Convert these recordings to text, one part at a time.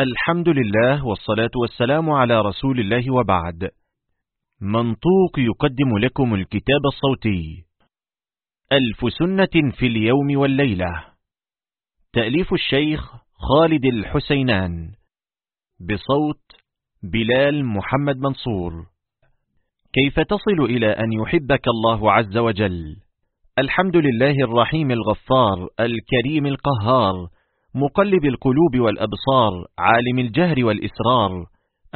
الحمد لله والصلاة والسلام على رسول الله وبعد. منطوق يقدم لكم الكتاب الصوتي. ألف سنة في اليوم والليلة. تأليف الشيخ خالد الحسينان. بصوت بلال محمد منصور. كيف تصل إلى أن يحبك الله عز وجل؟ الحمد لله الرحيم الغفار الكريم القهار مقلب القلوب والأبصار عالم الجهر والإسرار.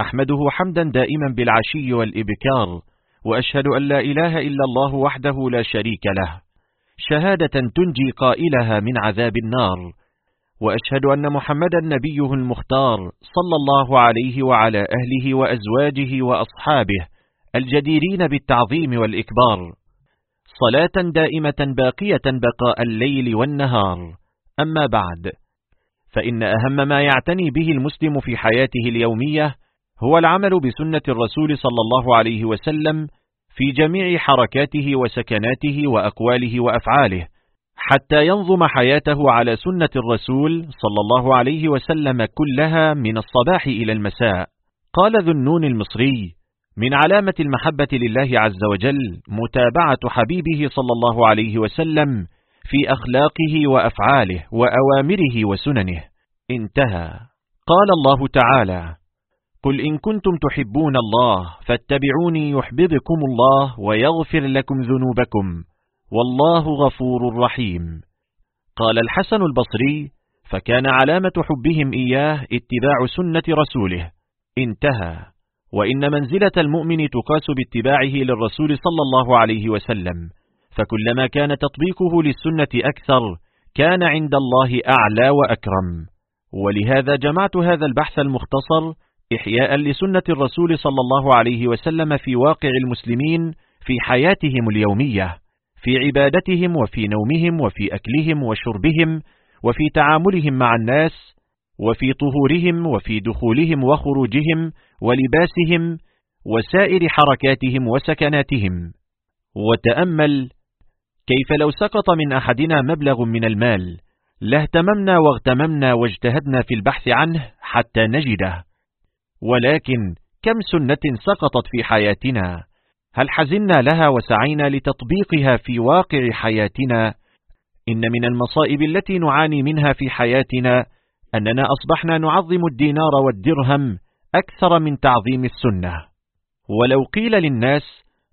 أحمده حمدا دائما بالعشي والإبكار وأشهد أن لا إله إلا الله وحده لا شريك له. شهادة تنجي قائلها من عذاب النار. وأشهد أن محمدا نبيه المختار صلى الله عليه وعلى أهله وأزواجه وأصحابه الجديرين بالتعظيم والإكبار. صلاة دائمة باقية بقاء الليل والنهار. أما بعد فإن أهم ما يعتني به المسلم في حياته اليومية هو العمل بسنة الرسول صلى الله عليه وسلم في جميع حركاته وسكناته وأقواله وأفعاله حتى ينظم حياته على سنة الرسول صلى الله عليه وسلم كلها من الصباح إلى المساء. قال ذو النون المصري من علامة المحبة لله عز وجل متابعة حبيبه صلى الله عليه وسلم في أخلاقه وأفعاله وأوامره وسننه. انتهى. قال الله تعالى قل إن كنتم تحبون الله فاتبعوني يحببكم الله ويغفر لكم ذنوبكم والله غفور رحيم. قال الحسن البصري فكان علامة حبهم إياه اتباع سنة رسوله. انتهى. وإن منزلة المؤمن تقاس باتباعه للرسول صلى الله عليه وسلم. فكلما كان تطبيقه للسنة أكثر كان عند الله أعلى وأكرم. ولهذا جمعت هذا البحث المختصر إحياء لسنة الرسول صلى الله عليه وسلم في واقع المسلمين في حياتهم اليومية في عبادتهم وفي نومهم وفي أكلهم وشربهم وفي تعاملهم مع الناس وفي طهورهم وفي دخولهم وخروجهم ولباسهم وسائر حركاتهم وسكناتهم. وتأمل كيف لو سقط من أحدنا مبلغ من المال لاهتممنا واغتممنا واجتهدنا في البحث عنه حتى نجده. ولكن كم سنة سقطت في حياتنا؟ هل حزنا لها وسعينا لتطبيقها في واقع حياتنا؟ إن من المصائب التي نعاني منها في حياتنا أننا أصبحنا نعظم الدينار والدرهم أكثر من تعظيم السنة. ولو قيل للناس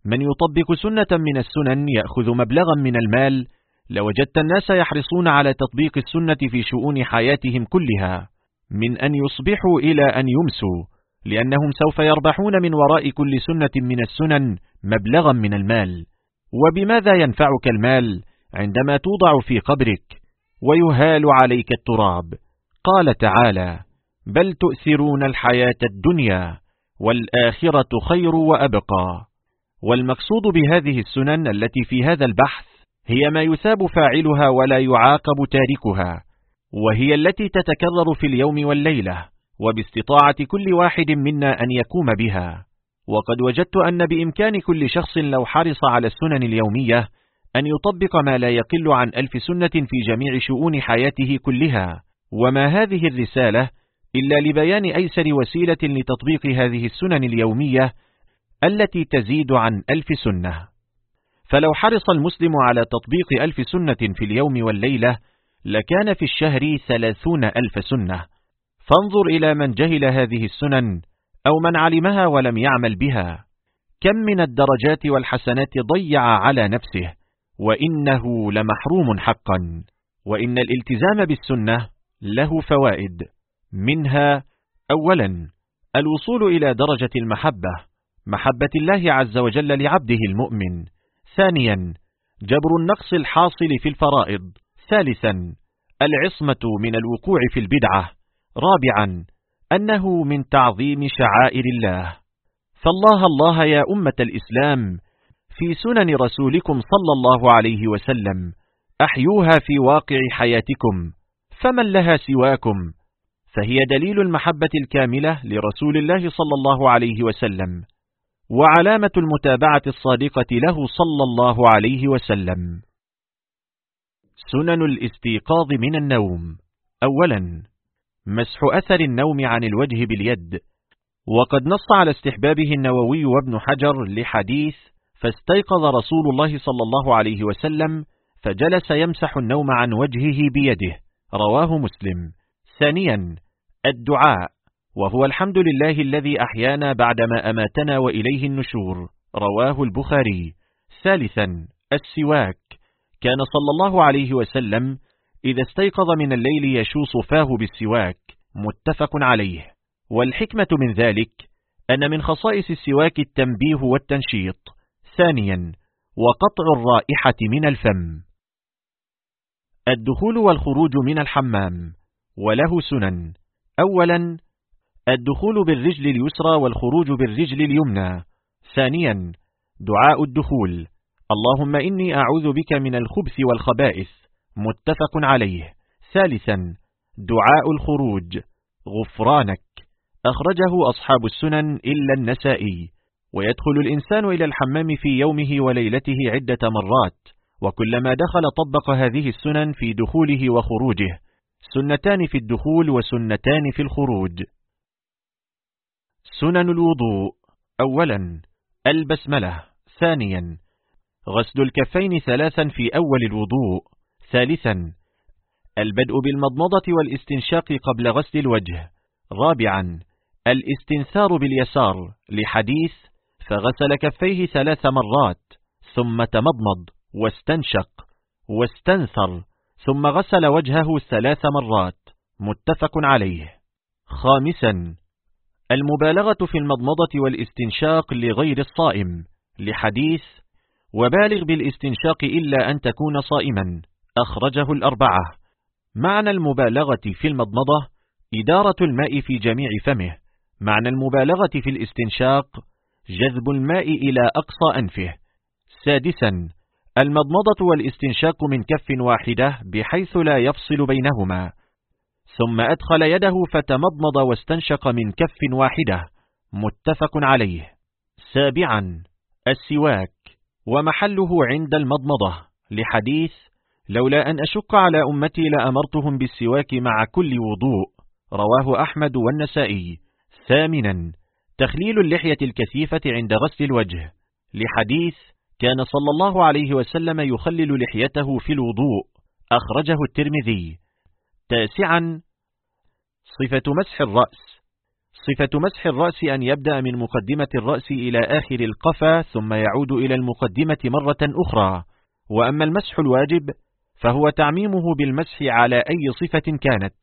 من يطبق سنة من السنن يأخذ مبلغا من المال لوجدت الناس يحرصون على تطبيق السنة في شؤون حياتهم كلها من أن يصبحوا إلى أن يمسوا لأنهم سوف يربحون من وراء كل سنة من السنن مبلغا من المال. وبماذا ينفعك المال عندما توضع في قبرك ويهال عليك التراب؟ قال تعالى بل تؤثرون الحياة الدنيا والآخرة خير وأبقى. والمقصود بهذه السنن التي في هذا البحث هي ما يثاب فاعلها ولا يعاقب تاركها وهي التي تتكرر في اليوم والليلة وباستطاعة كل واحد منا أن يقوم بها. وقد وجدت أن بإمكان كل شخص لو حرص على السنن اليومية أن يطبق ما لا يقل عن ألف سنة في جميع شؤون حياته كلها. وما هذه الرسالة إلا لبيان أيسر وسيلة لتطبيق هذه السنن اليومية التي تزيد عن ألف سنة. فلو حرص المسلم على تطبيق ألف سنة في اليوم والليلة لكان في الشهر ثلاثون ألف سنة. فانظر إلى من جهل هذه السنن أو من علمها ولم يعمل بها. كم من الدرجات والحسنات ضيع على نفسه وإنه لمحروم حقا. وإن الالتزام بالسنة له فوائد. منها أولا الوصول إلى درجة المحبة محبة الله عز وجل لعبده المؤمن. ثانيا جبر النقص الحاصل في الفرائض. ثالثا العصمة من الوقوع في البدعة. رابعا أنه من تعظيم شعائر الله. فالله الله يا أمة الإسلام في سنن رسولكم صلى الله عليه وسلم أحيوها في واقع حياتكم. فمن لها سواكم؟ فهي دليل المحبة الكاملة لرسول الله صلى الله عليه وسلم. وعلامة المتابعة الصادقة له صلى الله عليه وسلم. سنن الاستيقاظ من النوم. أولا مسح أثر النوم عن الوجه باليد. وقد نص على استحبابه النووي وابن حجر لحديث فاستيقظ رسول الله صلى الله عليه وسلم فجلس يمسح النوم عن وجهه بيده. رواه مسلم. ثانيا الدعاء. وهو الحمد لله الذي أحيانا بعدما أماتنا وإليه النشور. رواه البخاري. ثالثا السواك. كان صلى الله عليه وسلم إذا استيقظ من الليل يشوص فاه بالسواك متفق عليه. والحكمة من ذلك أن من خصائص السواك التنبيه والتنشيط. ثانيا وقطع الرائحة من الفم. الدخول والخروج من الحمام. وله سنن. أولا الدخول بالرجل اليسرى والخروج بالرجل اليمنى. ثانيا دعاء الدخول. اللهم إني أعوذ بك من الخبث والخبائث. متفق عليه. ثالثا دعاء الخروج. غفرانك. أخرجه أصحاب السنن إلا النسائي. ويدخل الإنسان إلى الحمام في يومه وليلته عدة مرات. وكلما دخل طبق هذه السنن في دخوله وخروجه. سنتان في الدخول وسنتان في الخروج. سنن الوضوء. أولا البسملة. ثانيا غسل الكفين ثلاثا في أول الوضوء. ثالثا البدء بالمضمضة والاستنشاق قبل غسل الوجه. رابعا الاستنثار باليسار لحديث فغسل كفيه ثلاث مرات ثم تمضمض واستنشق واستنثر ثم غسل وجهه ثلاث مرات. متفق عليه. خامسا المبالغة في المضمضة والاستنشاق لغير الصائم لحديث وبالغ بالاستنشاق إلا أن تكون صائما. أخرجه الأربعة. معنى المبالغة في المضمضة إدارة الماء في جميع فمه. معنى المبالغة في الاستنشاق جذب الماء إلى أقصى أنفه. سادسا المضمضة والاستنشاق من كف واحدة بحيث لا يفصل بينهما. ثم أدخل يده فتمضمض واستنشق من كف واحدة متفق عليه. سابعا السواك ومحله عند المضمضة لحديث لولا أن أشق على أمتي لأمرتهم بالسواك مع كل وضوء. رواه أحمد والنسائي. ثامنا تخليل اللحية الكثيفة عند غسل الوجه لحديث كان صلى الله عليه وسلم يخلل لحيته في الوضوء. أخرجه الترمذي. تاسعا صفة مسح الرأس. صفة مسح الرأس أن يبدأ من مقدمة الرأس إلى آخر القفا ثم يعود إلى المقدمة مرة أخرى. وأما المسح الواجب فهو تعميمه بالمسح على أي صفة كانت.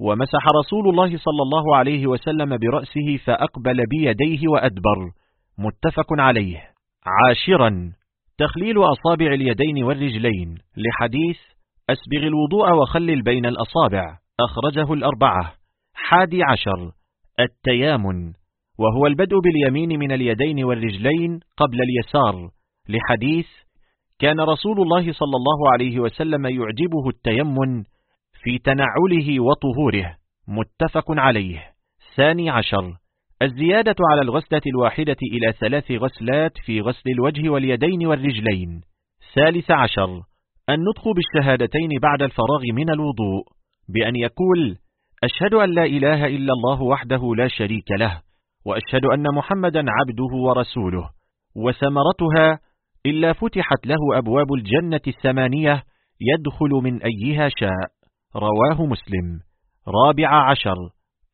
ومسح رسول الله صلى الله عليه وسلم برأسه فأقبل بيديه وأدبر. متفق عليه. عاشرا. تخليل أصابع اليدين والرجلين. لحديث أسبغ الوضوء وخلل بين الأصابع. أخرجه الأربعة. حادي عشر. التيامن. وهو البدء باليمين من اليدين والرجلين قبل اليسار. لحديث كان رسول الله صلى الله عليه وسلم يعجبه التيمن في تنعله وطهوره. متفق عليه. ثاني عشر. الزيادة على الغسلة الواحدة إلى ثلاث غسلات في غسل الوجه واليدين والرجلين. ثالث عشر. النطق بالشهادتين بعد الفراغ من الوضوء بأن يقول أشهد أن لا إله إلا الله وحده لا شريك له وأشهد أن محمدا عبده ورسوله وثمرتها إلا فتحت له أبواب الجنة الثمانية يدخل من أيها شاء. رواه مسلم. رابع عشر.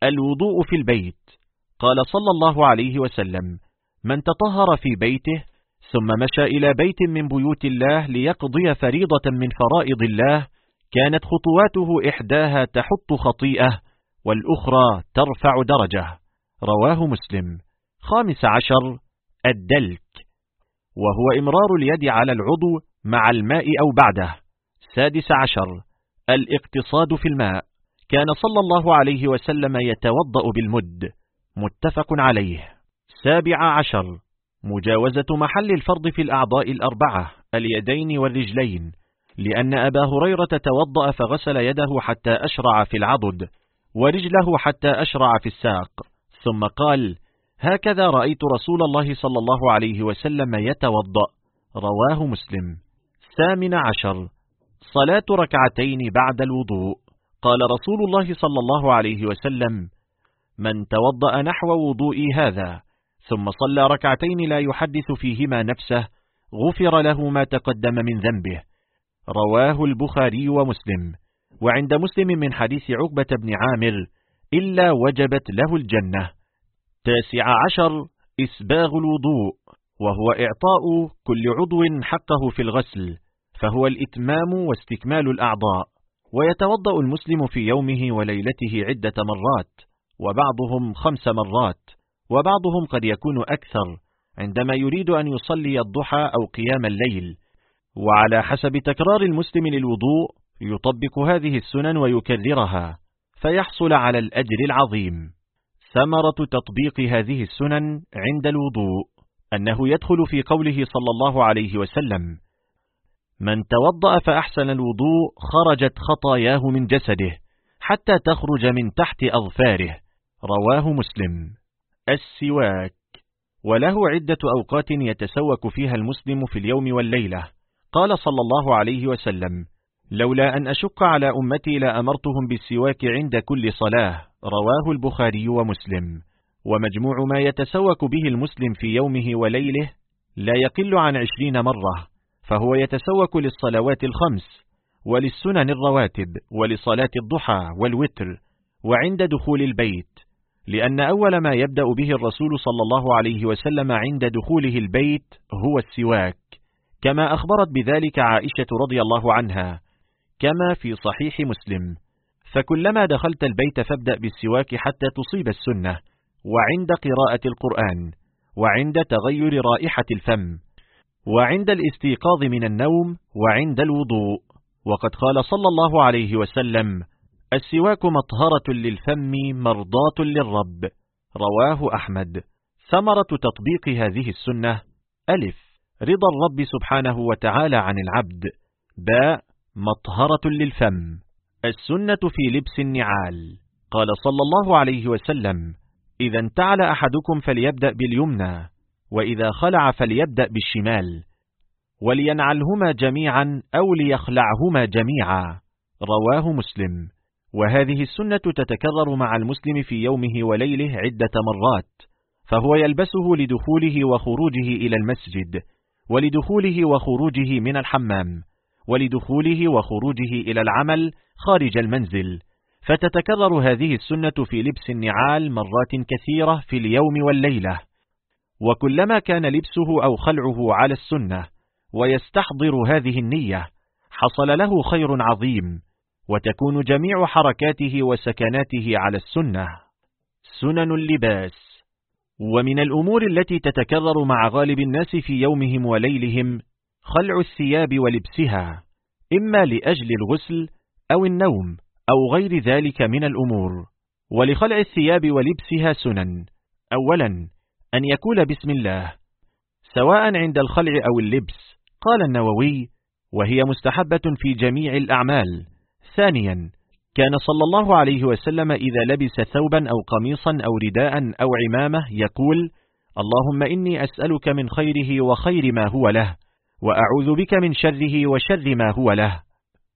الوضوء في البيت. قال صلى الله عليه وسلم من تطهر في بيته ثم مشى إلى بيت من بيوت الله ليقضي فريضة من فرائض الله كانت خطواته إحداها تحط خطيئة والأخرى ترفع درجة. رواه مسلم. خامس عشر. الدلك. وهو إمرار اليد على العضو مع الماء أو بعده. سادس عشر. الاقتصاد في الماء. كان صلى الله عليه وسلم يتوضأ بالمد. متفق عليه. سابع عشر. مجاوزة محل الفرض في الأعضاء الأربعة اليدين والرجلين لأن أبا هريرة توضأ فغسل يده حتى أشرع في العضد ورجله حتى أشرع في الساق. ثم قال هكذا رأيت رسول الله صلى الله عليه وسلم يتوضأ. رواه مسلم. ثامن عشر. صلاة ركعتين بعد الوضوء. قال رسول الله صلى الله عليه وسلم من توضأ نحو وضوئي هذا ثم صلى ركعتين لا يحدث فيهما نفسه غفر له ما تقدم من ذنبه. رواه البخاري ومسلم. وعند مسلم من حديث عقبة بن عامر إلا وجبت له الجنة. تاسع عشر إسباغ الوضوء وهو إعطاء كل عضو حقه في الغسل فهو الإتمام واستكمال الأعضاء. ويتوضأ المسلم في يومه وليلته عدة مرات وبعضهم خمس مرات. وبعضهم قد يكون أكثر عندما يريد أن يصلي الضحى أو قيام الليل. وعلى حسب تكرار المسلم للوضوء يطبق هذه السنن ويكررها فيحصل على الأجر العظيم. ثمرة تطبيق هذه السنن عند الوضوء أنه يدخل في قوله صلى الله عليه وسلم من توضأ فأحسن الوضوء خرجت خطاياه من جسده حتى تخرج من تحت أظفاره رواه مسلم. السواك. وله عدة أوقات يتسوك فيها المسلم في اليوم والليلة. قال صلى الله عليه وسلم لولا أن أشق على أمتي لأمرتهم بالسواك عند كل صلاة. رواه البخاري ومسلم. ومجموع ما يتسوك به المسلم في يومه وليله لا يقل عن عشرين مرة فهو يتسوك للصلوات الخمس وللسنن الرواتب ولصلاة الضحى والوتر وعند دخول البيت. لأن أول ما يبدأ به الرسول صلى الله عليه وسلم عند دخوله البيت هو السواك كما أخبرت بذلك عائشة رضي الله عنها كما في صحيح مسلم. فكلما دخلت البيت فابدأ بالسواك حتى تصيب السنة وعند قراءة القرآن وعند تغير رائحة الفم وعند الاستيقاظ من النوم وعند الوضوء. وقد قال صلى الله عليه وسلم السواك مطهرة للفم مرضاة للرب. رواه أحمد. ثمرة تطبيق هذه السنة. ألف. رضا الرب سبحانه وتعالى عن العبد. باء. مطهرة للفم. السنة في لبس النعال. قال صلى الله عليه وسلم إذا انتعل أحدكم فليبدأ باليمنى وإذا خلع فليبدأ بالشمال. ولينعلهما جميعا أو ليخلعهما جميعا. رواه مسلم. وهذه السنة تتكرر مع المسلم في يومه وليله عدة مرات فهو يلبسه لدخوله وخروجه إلى المسجد ولدخوله وخروجه من الحمام ولدخوله وخروجه إلى العمل خارج المنزل. فتتكرر هذه السنة في لبس النعال مرات كثيرة في اليوم والليلة. وكلما كان لبسه أو خلعه على السنة ويستحضر هذه النية حصل له خير عظيم. وتكون جميع حركاته وسكناته على السنة. سنن اللباس. ومن الأمور التي تتكرر مع غالب الناس في يومهم وليلهم خلع الثياب ولبسها إما لأجل الغسل أو النوم أو غير ذلك من الأمور. ولخلع الثياب ولبسها سنن. أولا أن يكون بسم الله. سواء عند الخلع أو اللبس قال النووي وهي مستحبة في جميع الأعمال. ثانيا كان صلى الله عليه وسلم إذا لبس ثوبا أو قميصا أو رداء أو عمامة يقول اللهم إني أسألك من خيره وخير ما هو له وأعوذ بك من شره وشر ما هو له.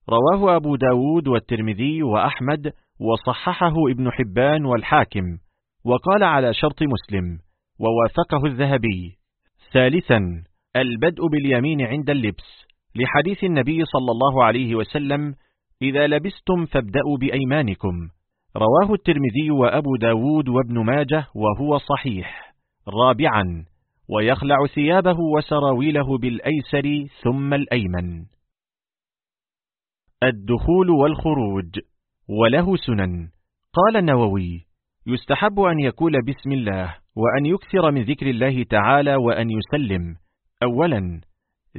رواه أبو داود والترمذي وأحمد وصححه ابن حبان والحاكم وقال على شرط مسلم ووافقه الذهبي. ثالثا البدء باليمين عند اللبس. لحديث النبي صلى الله عليه وسلم إذا لبستم فابدأوا بأيمانكم. رواه الترمذي وأبو داود وابن ماجه وهو صحيح. رابعا ويخلع ثيابه وسراويله بالأيسر ثم الأيمن. الدخول والخروج. وله سنن. قال النووي يستحب أن يقول بسم الله وأن يكثر من ذكر الله تعالى وأن يسلم. أولا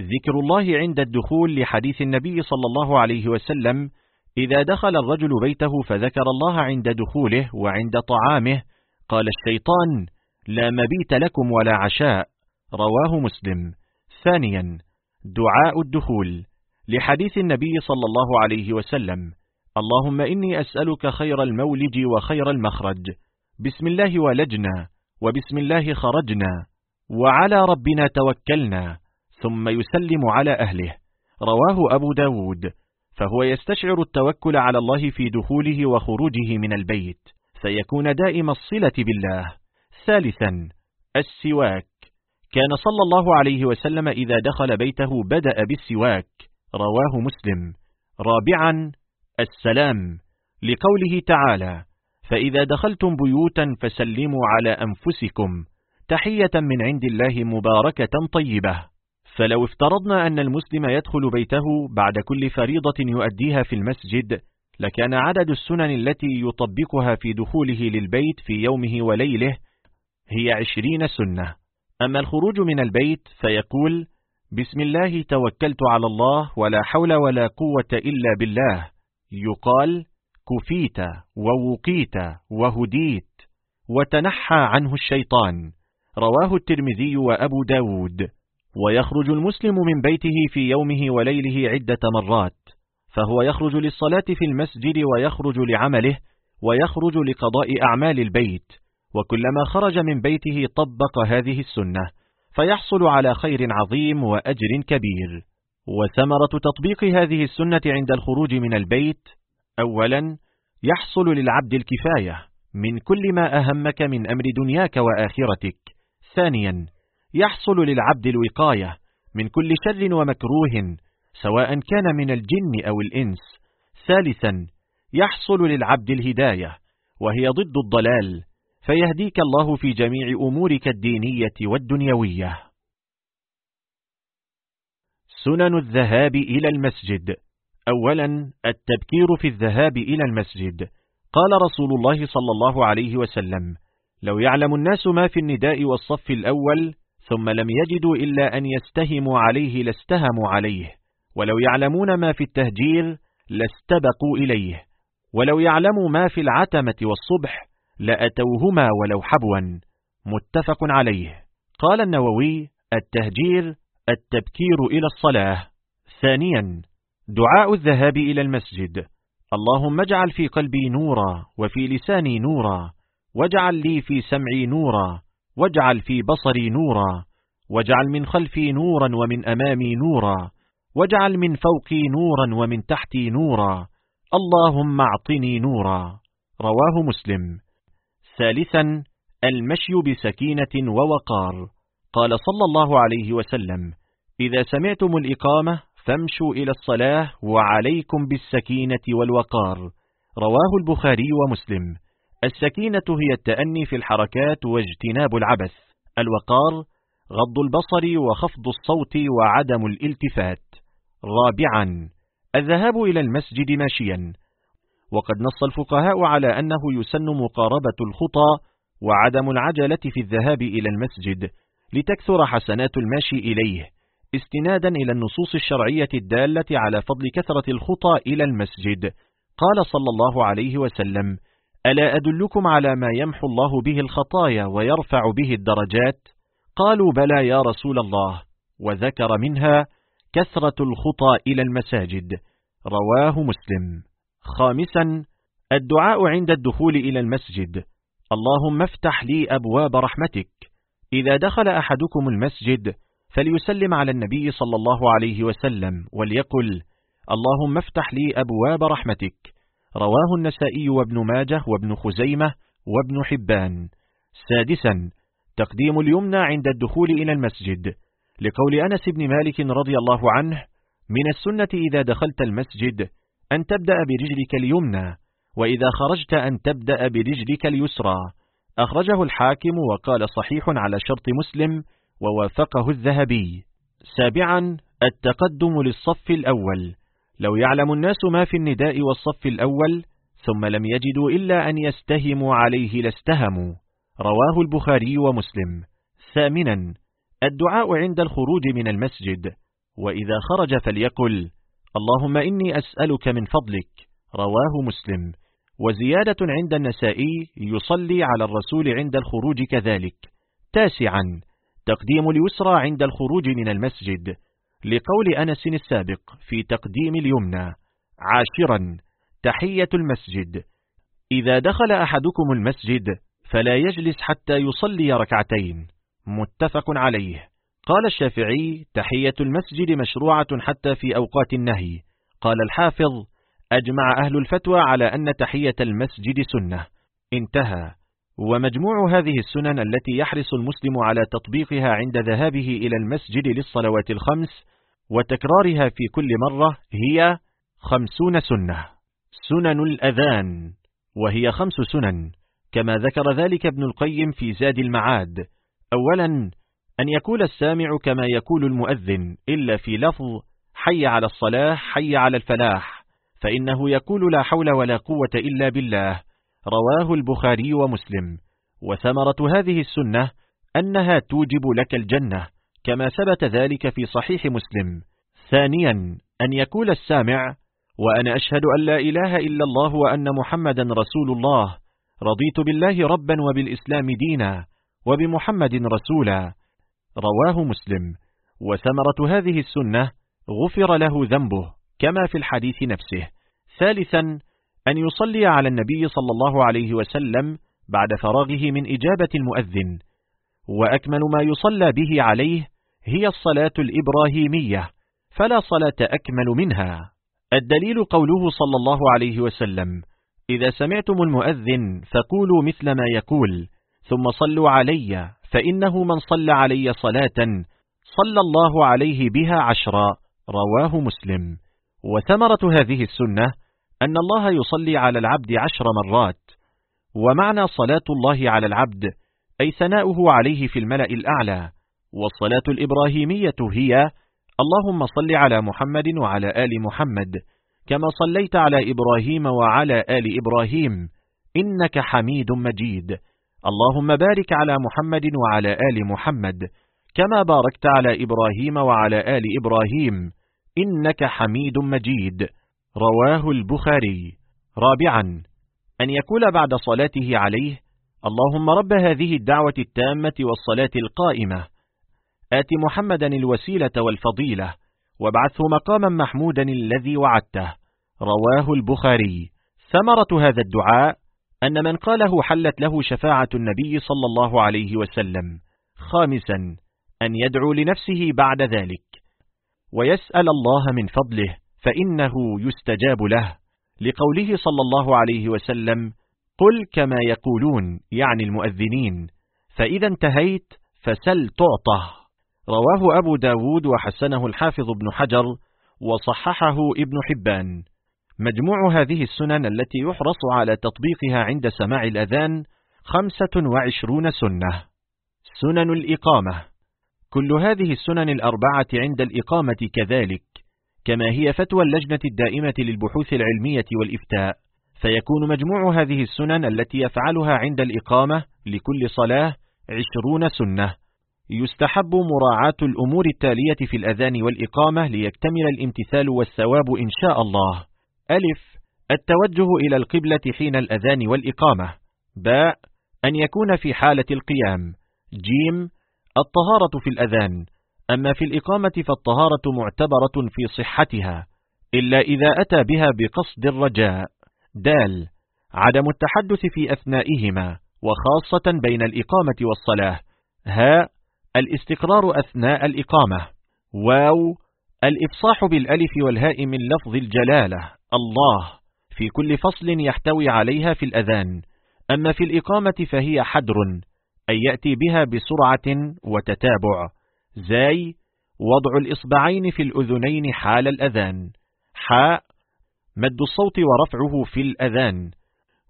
ذكر الله عند الدخول لحديث النبي صلى الله عليه وسلم إذا دخل الرجل بيته فذكر الله عند دخوله وعند طعامه قال الشيطان لا مبيت لكم ولا عشاء. رواه مسلم. ثانيا دعاء الدخول لحديث النبي صلى الله عليه وسلم. اللهم إني أسألك خير المولج وخير المخرج. بسم الله ولجنا وبسم الله خرجنا. وعلى ربنا توكلنا. ثم يسلم على أهله. رواه أبو داود. فهو يستشعر التوكل على الله في دخوله وخروجه من البيت. فيكون دائم الصلة بالله. ثالثا السواك. كان صلى الله عليه وسلم إذا دخل بيته بدأ بالسواك. رواه مسلم. رابعا السلام. لقوله تعالى فإذا دخلتم بيوتا فسلموا على أنفسكم. تحية من عند الله مباركة طيبة. فلو افترضنا أن المسلم يدخل بيته بعد كل فريضة يؤديها في المسجد لكان عدد السنن التي يطبقها في دخوله للبيت في يومه وليله هي عشرين سنة. أما الخروج من البيت فيقول بسم الله توكلت على الله ولا حول ولا قوة إلا بالله. يقال كفيت ووقيت وهديت وتنحى عنه الشيطان. رواه الترمذي وأبو داود. ويخرج المسلم من بيته في يومه وليله عدة مرات فهو يخرج للصلاة في المسجد ويخرج لعمله ويخرج لقضاء أعمال البيت وكلما خرج من بيته طبق هذه السنة فيحصل على خير عظيم وأجر كبير. وثمرة تطبيق هذه السنة عند الخروج من البيت أولا يحصل للعبد الكفاية من كل ما أهمك من أمر دنياك وآخرتك ثانيا يحصل للعبد الوقاية من كل شر ومكروه سواء كان من الجن أو الإنس. ثالثا يحصل للعبد الهداية وهي ضد الضلال فيهديك الله في جميع أمورك الدينية والدنيوية. سنن الذهاب إلى المسجد. أولا التبكير في الذهاب إلى المسجد. قال رسول الله صلى الله عليه وسلم لو يعلم الناس ما في النداء والصف الأول ثم لم يجدوا إلا أن يستهموا عليه لاستهموا عليه. ولو يعلمون ما في التهجير لاستبقوا إليه. ولو يعلموا ما في العتمة والصبح لأتوهما ولو حبوا. متفق عليه. قال النووي التهجير التبكير إلى الصلاة. ثانيا دعاء الذهاب إلى المسجد. اللهم اجعل في قلبي نورا وفي لساني نورا واجعل لي في سمعي نورا واجعل في بصري نورا واجعل من خلفي نورا ومن أمامي نورا واجعل من فوقي نورا ومن تحتي نورا. اللهم اعطني نورا. رواه مسلم. ثالثا المشي بسكينة ووقار. قال صلى الله عليه وسلم إذا سمعتم الإقامة فامشوا إلى الصلاة وعليكم بالسكينة والوقار. رواه البخاري ومسلم. السكينة هي التأني في الحركات واجتناب العبث. الوقار غض البصر وخفض الصوت وعدم الالتفات. رابعا الذهاب إلى المسجد ماشيا. وقد نص الفقهاء على أنه يسن مقاربة الخطى وعدم العجلة في الذهاب إلى المسجد لتكثر حسنات الماشي إليه استنادا إلى النصوص الشرعية الدالة على فضل كثرة الخطى إلى المسجد. قال صلى الله عليه وسلم ألا أدلكم على ما يمحو الله به الخطايا ويرفع به الدرجات؟ قالوا بلى يا رسول الله. وذكر منها كثرة الخطى إلى المساجد. رواه مسلم. خامسا الدعاء عند الدخول إلى المسجد. اللهم افتح لي أبواب رحمتك. إذا دخل أحدكم المسجد فليسلم على النبي صلى الله عليه وسلم وليقل اللهم افتح لي أبواب رحمتك. رواه النسائي وابن ماجه وابن خزيمة وابن حبان. سادسا تقديم اليمنى عند الدخول إلى المسجد. لقول أنس بن مالك رضي الله عنه من السنة إذا دخلت المسجد أن تبدأ برجلك اليمنى وإذا خرجت أن تبدأ برجلك اليسرى. أخرجه الحاكم وقال صحيح على شرط مسلم ووافقه الذهبي. سابعا التقدم للصف الأول. لو يعلم الناس ما في النداء والصف الأول ثم لم يجدوا إلا أن يستهموا عليه لاستهموا. رواه البخاري ومسلم. ثامنا الدعاء عند الخروج من المسجد. وإذا خرج فليقل اللهم إني أسألك من فضلك. رواه مسلم. وزيادة عند النسائي يصلي على الرسول عند الخروج كذلك. تاسعا تقديم اليسرى عند الخروج من المسجد. لقول أنس السابق في تقديم اليمنى عاشرا تحية المسجد. إذا دخل أحدكم المسجد فلا يجلس حتى يصلي ركعتين. متفق عليه. قال الشافعي تحية المسجد مشروعة حتى في أوقات النهي. قال الحافظ أجمع أهل الفتوى على أن تحية المسجد سنة. انتهى. ومجموع هذه السنن التي يحرص المسلم على تطبيقها عند ذهابه إلى المسجد للصلوات الخمس وتكرارها في كل مرة هي خمسون سنة. سنن الأذان وهي خمس سنن كما ذكر ذلك ابن القيم في زاد المعاد. أولا أن يقول السامع كما يقول المؤذن إلا في لفظ حي على الصلاة حي على الفلاح فإنه يقول لا حول ولا قوة إلا بالله رواه البخاري ومسلم. وثمرة هذه السنة أنها توجب لك الجنة كما ثبت ذلك في صحيح مسلم. ثانيا أن يقول السامع وأنا أشهد أن لا إله إلا الله وأن محمدا رسول الله رضيت بالله ربا وبالإسلام دينا وبمحمد رسولا رواه مسلم. وثمرة هذه السنة غفر له ذنبه كما في الحديث نفسه. ثالثا أن يصلي على النبي صلى الله عليه وسلم بعد فراغه من إجابة المؤذن وأكمل ما يصلى به عليه هي الصلاة الإبراهيمية فلا صلاة أكمل منها. الدليل قوله صلى الله عليه وسلم إذا سمعتم المؤذن فقولوا مثل ما يقول ثم صلوا علي فإنه من صلى علي صلاة صلى الله عليه بها عشرا. رواه مسلم. وثمرة هذه السنة أن الله يصلي على العبد عشر مرات ومعنى صلاة الله على العبد أي ثناؤه عليه في الملأ الأعلى والصلاة الإبراهيمية هي اللهم صل على محمد وعلى آل محمد كما صليت على إبراهيم وعلى آل إبراهيم إنك حميد مجيد. اللهم بارك على محمد وعلى آل محمد كما باركت على إبراهيم وعلى آل إبراهيم إنك حميد مجيد. رواه البخاري. رابعا أن يقول بعد صلاته عليه اللهم رب هذه الدعوة التامة والصلاة القائمة. آت محمدا الوسيلة والفضيلة وابعثه مقاما محمودا الذي وعدته. رواه البخاري. ثمرة هذا الدعاء أن من قاله حلت له شفاعة النبي صلى الله عليه وسلم. خامسا أن يدعو لنفسه بعد ذلك. ويسأل الله من فضله. فإنه يستجاب له. لقوله صلى الله عليه وسلم قل كما يقولون يعني المؤذنين. فإذا انتهيت فسل تعطه رواه أبو داود وحسنه الحافظ ابن حجر وصححه ابن حبان. مجموع هذه السنن التي يحرص على تطبيقها عند سماع الأذان خمسة وعشرون سنة. سنن الإقامة. كل هذه السنن الأربعة عند الإقامة كذلك. كما هي فتوى اللجنة الدائمة للبحوث العلمية والإفتاء. فيكون مجموع هذه السنن التي يفعلها عند الإقامة لكل صلاة عشرون سنة. يستحب مراعاة الأمور التالية في الأذان والإقامة ليكتمل الامتثال والثواب إن شاء الله. ألف. التوجه إلى القبلة حين الأذان والإقامة. باء. أن يكون في حالة القيام. جيم. الطهارة في الأذان. أما في الإقامة فالطهارة معتبرة في صحتها إلا إذا أتى بها بقصد الرجاء. دال عدم التحدث في أثنائهما وخاصة بين الإقامة والصلاة. هاء الاستقرار أثناء الإقامة. واو الإفصاح بالألف والهاء من لفظ الجلالة الله في كل فصل يحتوي عليها في الأذان. أما في الإقامة فهي حدر أي يأتي بها بسرعة وتتابع. زاي وضع الإصبعين في الأذنين حال الأذان. حاء مد الصوت ورفعه في الأذان.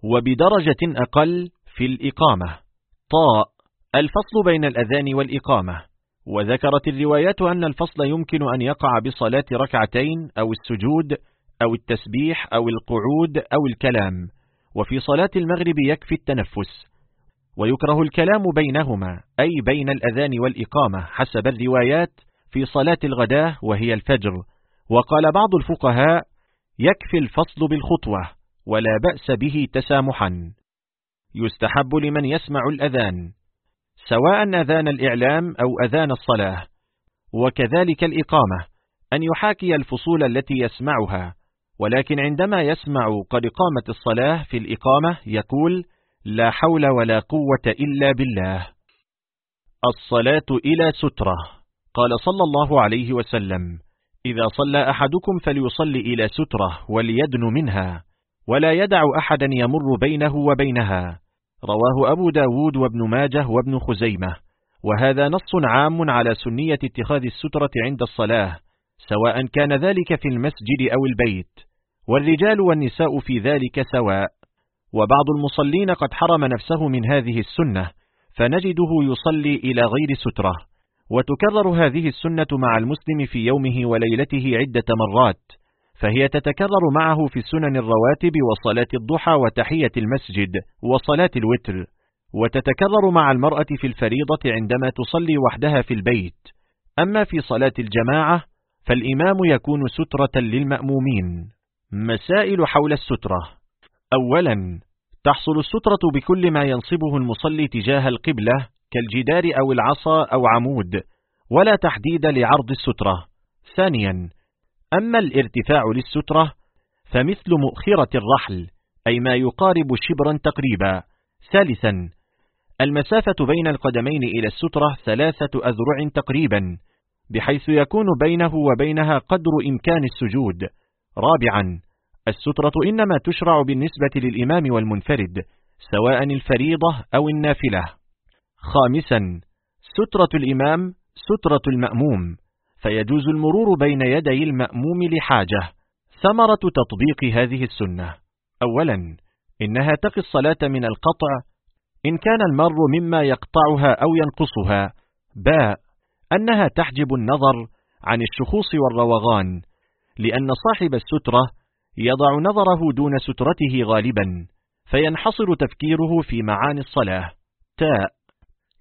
وبدرجة أقل في الإقامة. طاء الفصل بين الأذان والإقامة. وذكرت الروايات أن الفصل يمكن أن يقع بصلاة ركعتين أو السجود أو التسبيح أو القعود أو الكلام. وفي صلاة المغرب يكفي التنفس. ويكره الكلام بينهما أي بين الأذان والإقامة حسب الروايات في صلاة الغداة وهي الفجر. وقال بعض الفقهاء يكفي الفصل بالخطوة ولا بأس به تسامحا. يستحب لمن يسمع الأذان سواء أذان الإعلام أو أذان الصلاة. وكذلك الإقامة أن يحاكي الفصول التي يسمعها. ولكن عندما يسمع قد قامت الصلاة في الإقامة يقول لا حول ولا قوة إلا بالله. الصلاة إلى سترة. قال صلى الله عليه وسلم إذا صلى أحدكم فليصلي إلى سترة وليدن منها ولا يدع أحدا يمر بينه وبينها. رواه أبو داود وابن ماجه وابن خزيمة. وهذا نص عام على سنية اتخاذ السترة عند الصلاة سواء كان ذلك في المسجد أو البيت. والرجال والنساء في ذلك سواء. وبعض المصلين قد حرم نفسه من هذه السنة فنجده يصلي إلى غير سترة. وتكرر هذه السنة مع المسلم في يومه وليلته عدة مرات فهي تتكرر معه في سنن الرواتب وصلاة الضحى وتحية المسجد وصلاة الوتر. وتتكرر مع المرأة في الفريضة عندما تصلي وحدها في البيت. أما في صلاة الجماعة فالإمام يكون سترة للمأمومين. مسائل حول السترة أولا تحصل السترة بكل ما ينصبه المصلي تجاه القبلة كالجدار أو العصا أو عمود ولا تحديد لعرض السترة. ثانيا أما الارتفاع للسترة فمثل مؤخرة الرحل أي ما يقارب شبرا تقريبا. ثالثا المسافة بين القدمين إلى السترة ثلاثة أذرع تقريبا بحيث يكون بينه وبينها قدر إمكان السجود. رابعا السترة إنما تشرع بالنسبة للإمام والمنفرد سواء الفريضة أو النافلة. خامسا سترة الإمام سترة المأموم فيجوز المرور بين يدي المأموم لحاجة. ثمرة تطبيق هذه السنة. أولا إنها تقي الصلاة من القطع إن كان المر مما يقطعها أو ينقصها. باء أنها تحجب النظر عن الشخوص والروغان لأن صاحب السترة يضع نظره دون سترته غالبا فينحصر تفكيره في معاني الصلاة. تاء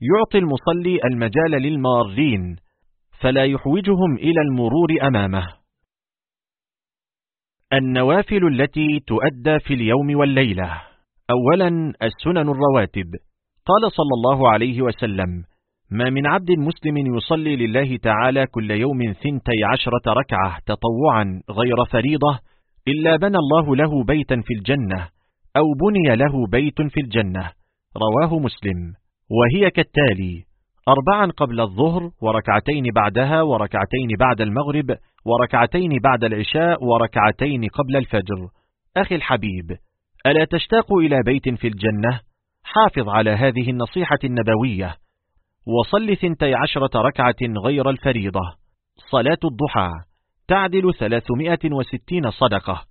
يعطي المصلي المجال للمارين فلا يحوجهم إلى المرور أمامه. النوافل التي تؤدى في اليوم والليلة. أولا السنن الرواتب. قال صلى الله عليه وسلم ما من عبد مسلم يصلي لله تعالى كل يوم ثنتي عشرة ركعة تطوعا غير فريضة إلا بنى الله له بيتا في الجنة أو بني له بيت في الجنة. رواه مسلم. وهي كالتالي أربعا قبل الظهر وركعتين بعدها وركعتين بعد المغرب وركعتين بعد العشاء وركعتين قبل الفجر. أخي الحبيب ألا تشتاق إلى بيت في الجنة؟ حافظ على هذه النصيحة النبوية. وصل ثنتي عشرة ركعة غير الفريضة. صلاة الضحى. تعدل ثلاثمائة وستين صدقة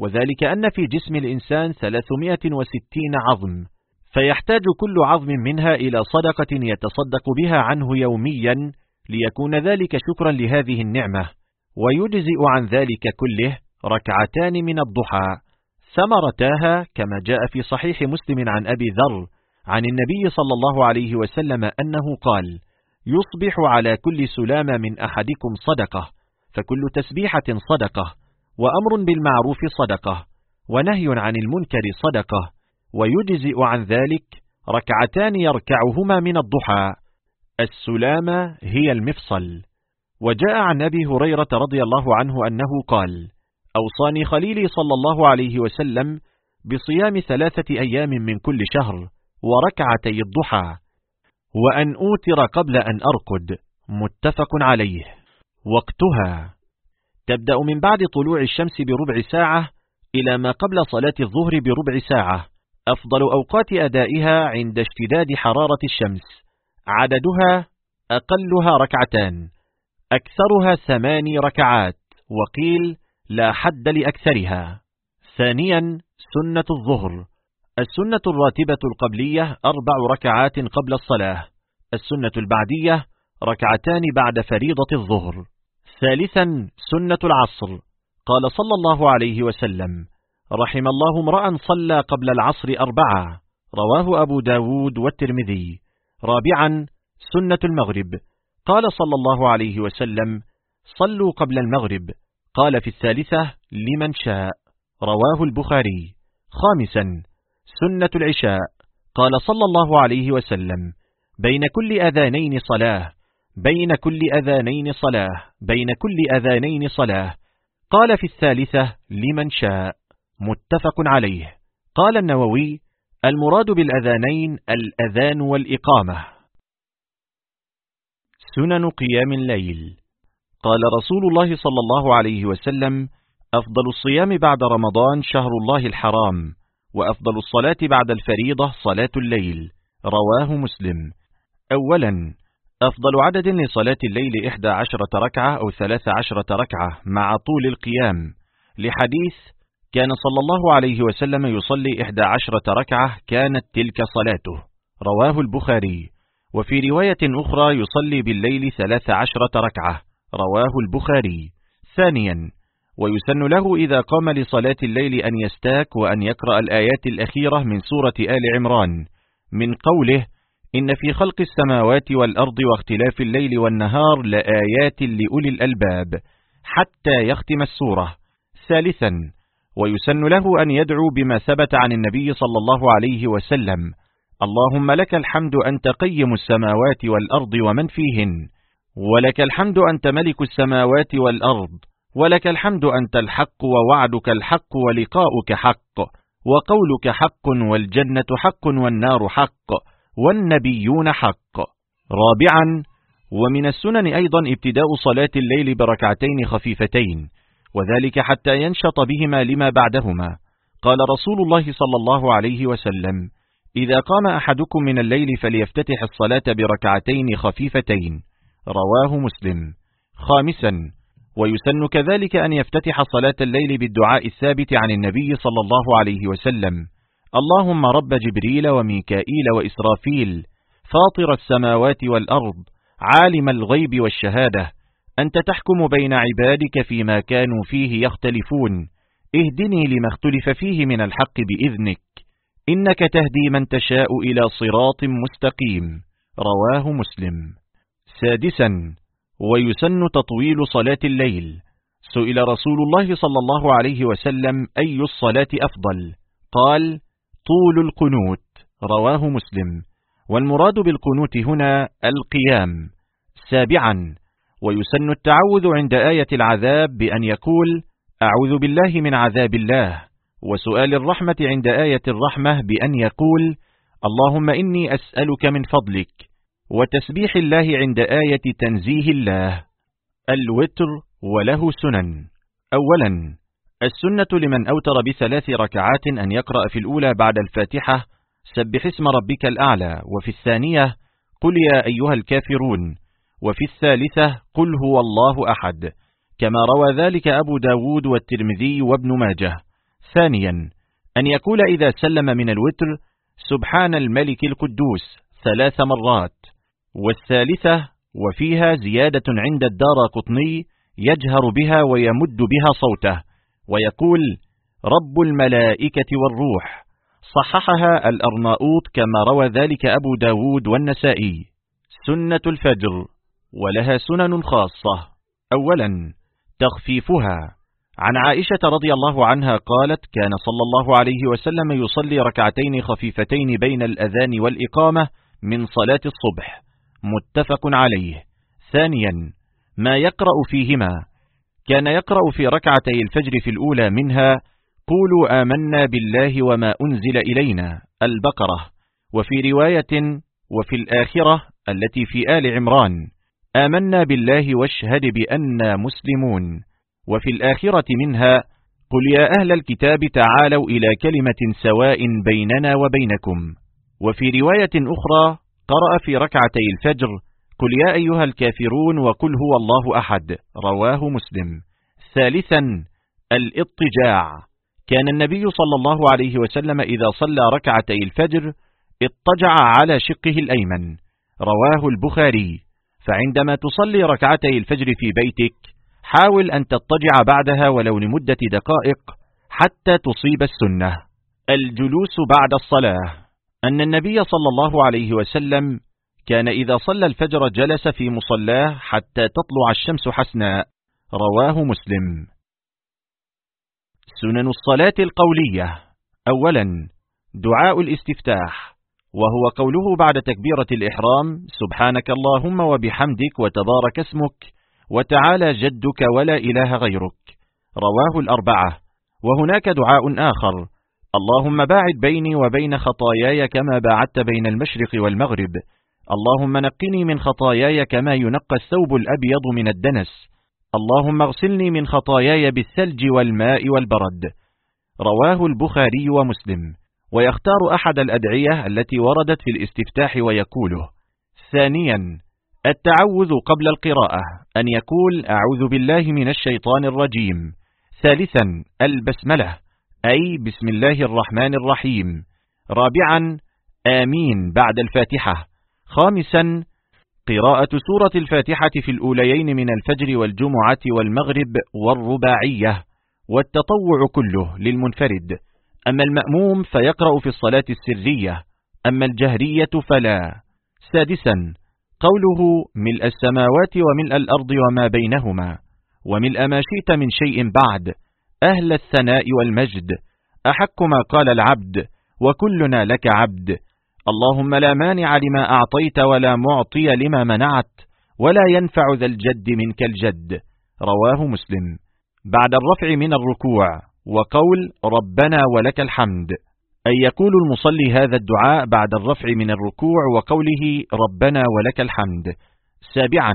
وذلك أن في جسم الإنسان ثلاثمائة وستين عظم فيحتاج كل عظم منها إلى صدقة يتصدق بها عنه يوميا ليكون ذلك شكرا لهذه النعمة ويجزئ عن ذلك كله ركعتان من الضحى. ثمرتاها كما جاء في صحيح مسلم عن أبي ذر عن النبي صلى الله عليه وسلم أنه قال يصبح على كل سلامة من أحدكم صدقة. فكل تسبيحة صدقة وأمر بالمعروف صدقة ونهي عن المنكر صدقة ويجزئ عن ذلك ركعتان يركعهما من الضحى. السلامة هي المفصل. وجاء عن أبي هريرة رضي الله عنه أنه قال أوصاني خليلي صلى الله عليه وسلم بصيام ثلاثة أيام من كل شهر وركعتي الضحى وأن أوتر قبل أن أرقد. متفق عليه. وقتها. تبدأ من بعد طلوع الشمس بربع ساعة إلى ما قبل صلاة الظهر بربع ساعة. أفضل أوقات أدائها عند اشتداد حرارة الشمس. عددها أقلها ركعتان. أكثرها ثماني ركعات. وقيل لا حد لأكثرها. ثانيا سنة الظهر. السنة الراتبة القبلية أربع ركعات قبل الصلاة. السنة البعدية ركعتان بعد فريضة الظهر. ثالثا سنة العصر. قال صلى الله عليه وسلم رحم الله امرأ صلى قبل العصر أربعة. رواه أبو داود والترمذي. رابعا سنة المغرب. قال صلى الله عليه وسلم صلوا قبل المغرب. قال في الثالثة لمن شاء. رواه البخاري. خامسا سنة العشاء. قال صلى الله عليه وسلم بين كل أذانين صلاة. بين كل أذانين صلاة بين كل أذانين صلاة. قال في الثالثة لمن شاء. متفق عليه. قال النووي المراد بالأذانين الأذان والإقامة. سنن قيام الليل. قال رسول الله صلى الله عليه وسلم أفضل الصيام بعد رمضان شهر الله الحرام وأفضل الصلاة بعد الفريضة صلاة الليل. رواه مسلم. أولا أفضل عدد لصلاة الليل إحدى عشرة ركعة أو ثلاث عشرة ركعة مع طول القيام. لحديث كان صلى الله عليه وسلم يصلي إحدى عشرة ركعة كانت تلك صلاته. رواه البخاري. وفي رواية أخرى يصلي بالليل ثلاث عشرة ركعة. رواه البخاري. ثانيا ويسن له إذا قام لصلاة الليل أن يستاك وأن يقرأ الآيات الأخيرة من سورة آل عمران. من قوله إن في خلق السماوات والأرض واختلاف الليل والنهار لآيات لأولي الألباب حتى يختم السورة. ثالثا ويسن له أن يدعو بما ثبت عن النبي صلى الله عليه وسلم. اللهم لك الحمد أنت قيم السماوات والأرض ومن فيهن. ولك الحمد أنت ملك السماوات والأرض. ولك الحمد أنت الحق ووعدك الحق ولقاؤك حق. وقولك حق والجنة حق والنار حق. والنبيون حق. رابعا ومن السنن أيضا ابتداء صلاة الليل بركعتين خفيفتين وذلك حتى ينشط بهما لما بعدهما. قال رسول الله صلى الله عليه وسلم إذا قام أحدكم من الليل فليفتتح الصلاة بركعتين خفيفتين. رواه مسلم. خامسا ويسن كذلك أن يفتتح صلاة الليل بالدعاء الثابت عن النبي صلى الله عليه وسلم. اللهم رب جبريل وميكائيل وإسرافيل فاطر السماوات والأرض عالم الغيب والشهادة أنت تحكم بين عبادك فيما كانوا فيه يختلفون. اهدني لما اختلف فيه من الحق بإذنك. إنك تهدي من تشاء إلى صراط مستقيم. رواه مسلم. سادسا ويسن تطويل صلاة الليل. سئل رسول الله صلى الله عليه وسلم أي الصلاة أفضل؟ قال طول القنوت رواه مسلم. والمراد بالقنوت هنا القيام سابعا. ويسن التعوذ عند آية العذاب بأن يقول أعوذ بالله من عذاب الله. وسؤال الرحمة عند آية الرحمة بأن يقول اللهم إني أسألك من فضلك. وتسبيح الله عند آية تنزيه الله. الوتر وله سنن. أولا. السنة لمن أوتر بثلاث ركعات أن يقرأ في الأولى بعد الفاتحة سبح اسم ربك الأعلى وفي الثانية قل يا أيها الكافرون وفي الثالثة قل هو الله أحد كما روى ذلك أبو داود والترمذي وابن ماجه. ثانيا أن يقول إذا سلم من الوتر سبحان الملك القدوس ثلاث مرات. والثالثة وفيها زيادة عند الدار قطني يجهر بها ويمد بها صوته. ويقول رب الملائكة والروح صححها الأرناؤوط كما روى ذلك أبو داود والنسائي سنة الفجر ولها سنن خاصة. أولا تخفيفها. عن عائشة رضي الله عنها قالت كان صلى الله عليه وسلم يصلي ركعتين خفيفتين بين الأذان والإقامة من صلاة الصبح. متفق عليه. ثانيا ما يقرأ فيهما كان يقرأ في ركعتي الفجر في الأولى منها قولوا آمنا بالله وما أنزل إلينا البقرة وفي رواية وفي الآخرة التي في آل عمران آمنا بالله واشهد بأننا مسلمون وفي الآخرة منها قل يا أهل الكتاب تعالوا إلى كلمة سواء بيننا وبينكم وفي رواية أخرى قرأ في ركعتي الفجر قل يا أيها الكافرون وقل هو الله أحد. رواه مسلم. ثالثا الاضطجاع. كان النبي صلى الله عليه وسلم إذا صلى ركعتي الفجر اضطجع على شقه الأيمن. رواه البخاري. فعندما تصلي ركعتي الفجر في بيتك حاول أن تضطجع بعدها ولو لمدة دقائق حتى تصيب السنة. الجلوس بعد الصلاة. أن النبي صلى الله عليه وسلم كان إذا صلى الفجر جلس في مصلاه حتى تطلع الشمس حسناء رواه مسلم. سنن الصلاة القولية. أولا دعاء الاستفتاح وهو قوله بعد تكبيرة الإحرام سبحانك اللهم وبحمدك وتبارك اسمك وتعالى جدك ولا إله غيرك. رواه الأربعة. وهناك دعاء آخر اللهم باعد بيني وبين خطاياي كما باعدت بين المشرق والمغرب. اللهم نقني من خطاياي كما ينقى الثوب الأبيض من الدنس. اللهم اغسلني من خطاياي بالثلج والماء والبرد. رواه البخاري ومسلم. ويختار أحد الأدعية التي وردت في الاستفتاح ويقوله ثانيا التعوذ قبل القراءة أن يقول أعوذ بالله من الشيطان الرجيم. ثالثا البسملة أي بسم الله الرحمن الرحيم. رابعا آمين بعد الفاتحة. خامسا قراءة سورة الفاتحة في الأوليين من الفجر والجمعة والمغرب والرباعية والتطوع كله للمنفرد. أما المأموم فيقرأ في الصلاة السرية أما الجهرية فلا. سادسا قوله ملء السماوات وملء الأرض وما بينهما وملء ما شئت من شيء بعد أهل الثناء والمجد. أحق ما قال العبد وكلنا لك عبد. اللهم لا مانع لما أعطيت ولا معطي لما منعت ولا ينفع ذا الجد منك الجد. رواه مسلم. بعد الرفع من الركوع وقول ربنا ولك الحمد. أن يقول المصلي هذا الدعاء بعد الرفع من الركوع وقوله ربنا ولك الحمد. سابعا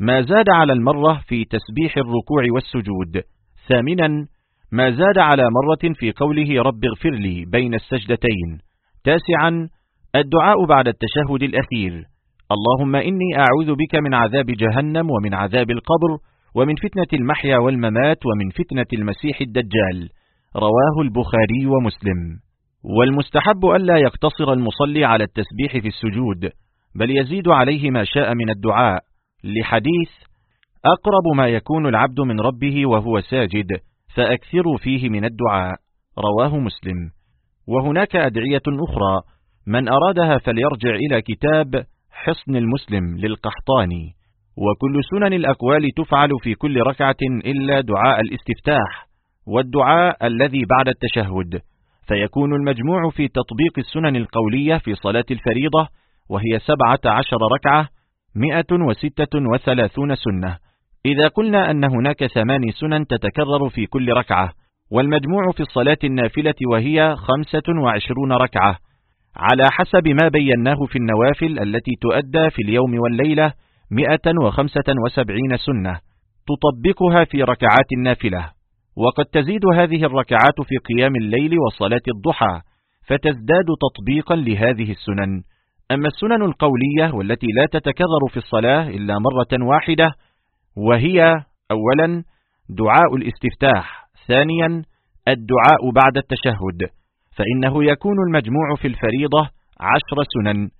ما زاد على المرة في تسبيح الركوع والسجود. ثامنا ما زاد على مرة في قوله رب اغفر لي بين السجدتين. تاسعا الدعاء بعد التشهد الأخير. اللهم إني أعوذ بك من عذاب جهنم ومن عذاب القبر ومن فتنة المحيا والممات ومن فتنة المسيح الدجال. رواه البخاري ومسلم. والمستحب ألا يقتصر المصلي على التسبيح في السجود بل يزيد عليه ما شاء من الدعاء. لحديث أقرب ما يكون العبد من ربه وهو ساجد فأكثروا فيه من الدعاء. رواه مسلم. وهناك أدعية أخرى من أرادها فليرجع إلى كتاب حصن المسلم للقحطاني وكل سنن الأقوال تفعل في كل ركعة إلا دعاء الاستفتاح والدعاء الذي بعد التشهد. فيكون المجموع في تطبيق السنن القولية في صلاة الفريضة وهي سبعة عشر ركعة مئة وستة وثلاثون سنة. إذا قلنا أن هناك ثمان سنن تتكرر في كل ركعة والمجموع في الصلاة النافلة وهي خمسة وعشرون ركعة. على حسب ما بيناه في النوافل التي تؤدى في اليوم والليلة مئة وخمسة وسبعين سنة تطبقها في ركعات النافلة. وقد تزيد هذه الركعات في قيام الليل وصلاة الضحى فتزداد تطبيقا لهذه السنن. أما السنن القولية والتي لا تتكرر في الصلاة إلا مرة واحدة وهي أولا دعاء الاستفتاح ثانيا الدعاء بعد التشهد. فإنه يكون المجموع في الفريضة عشر سنن.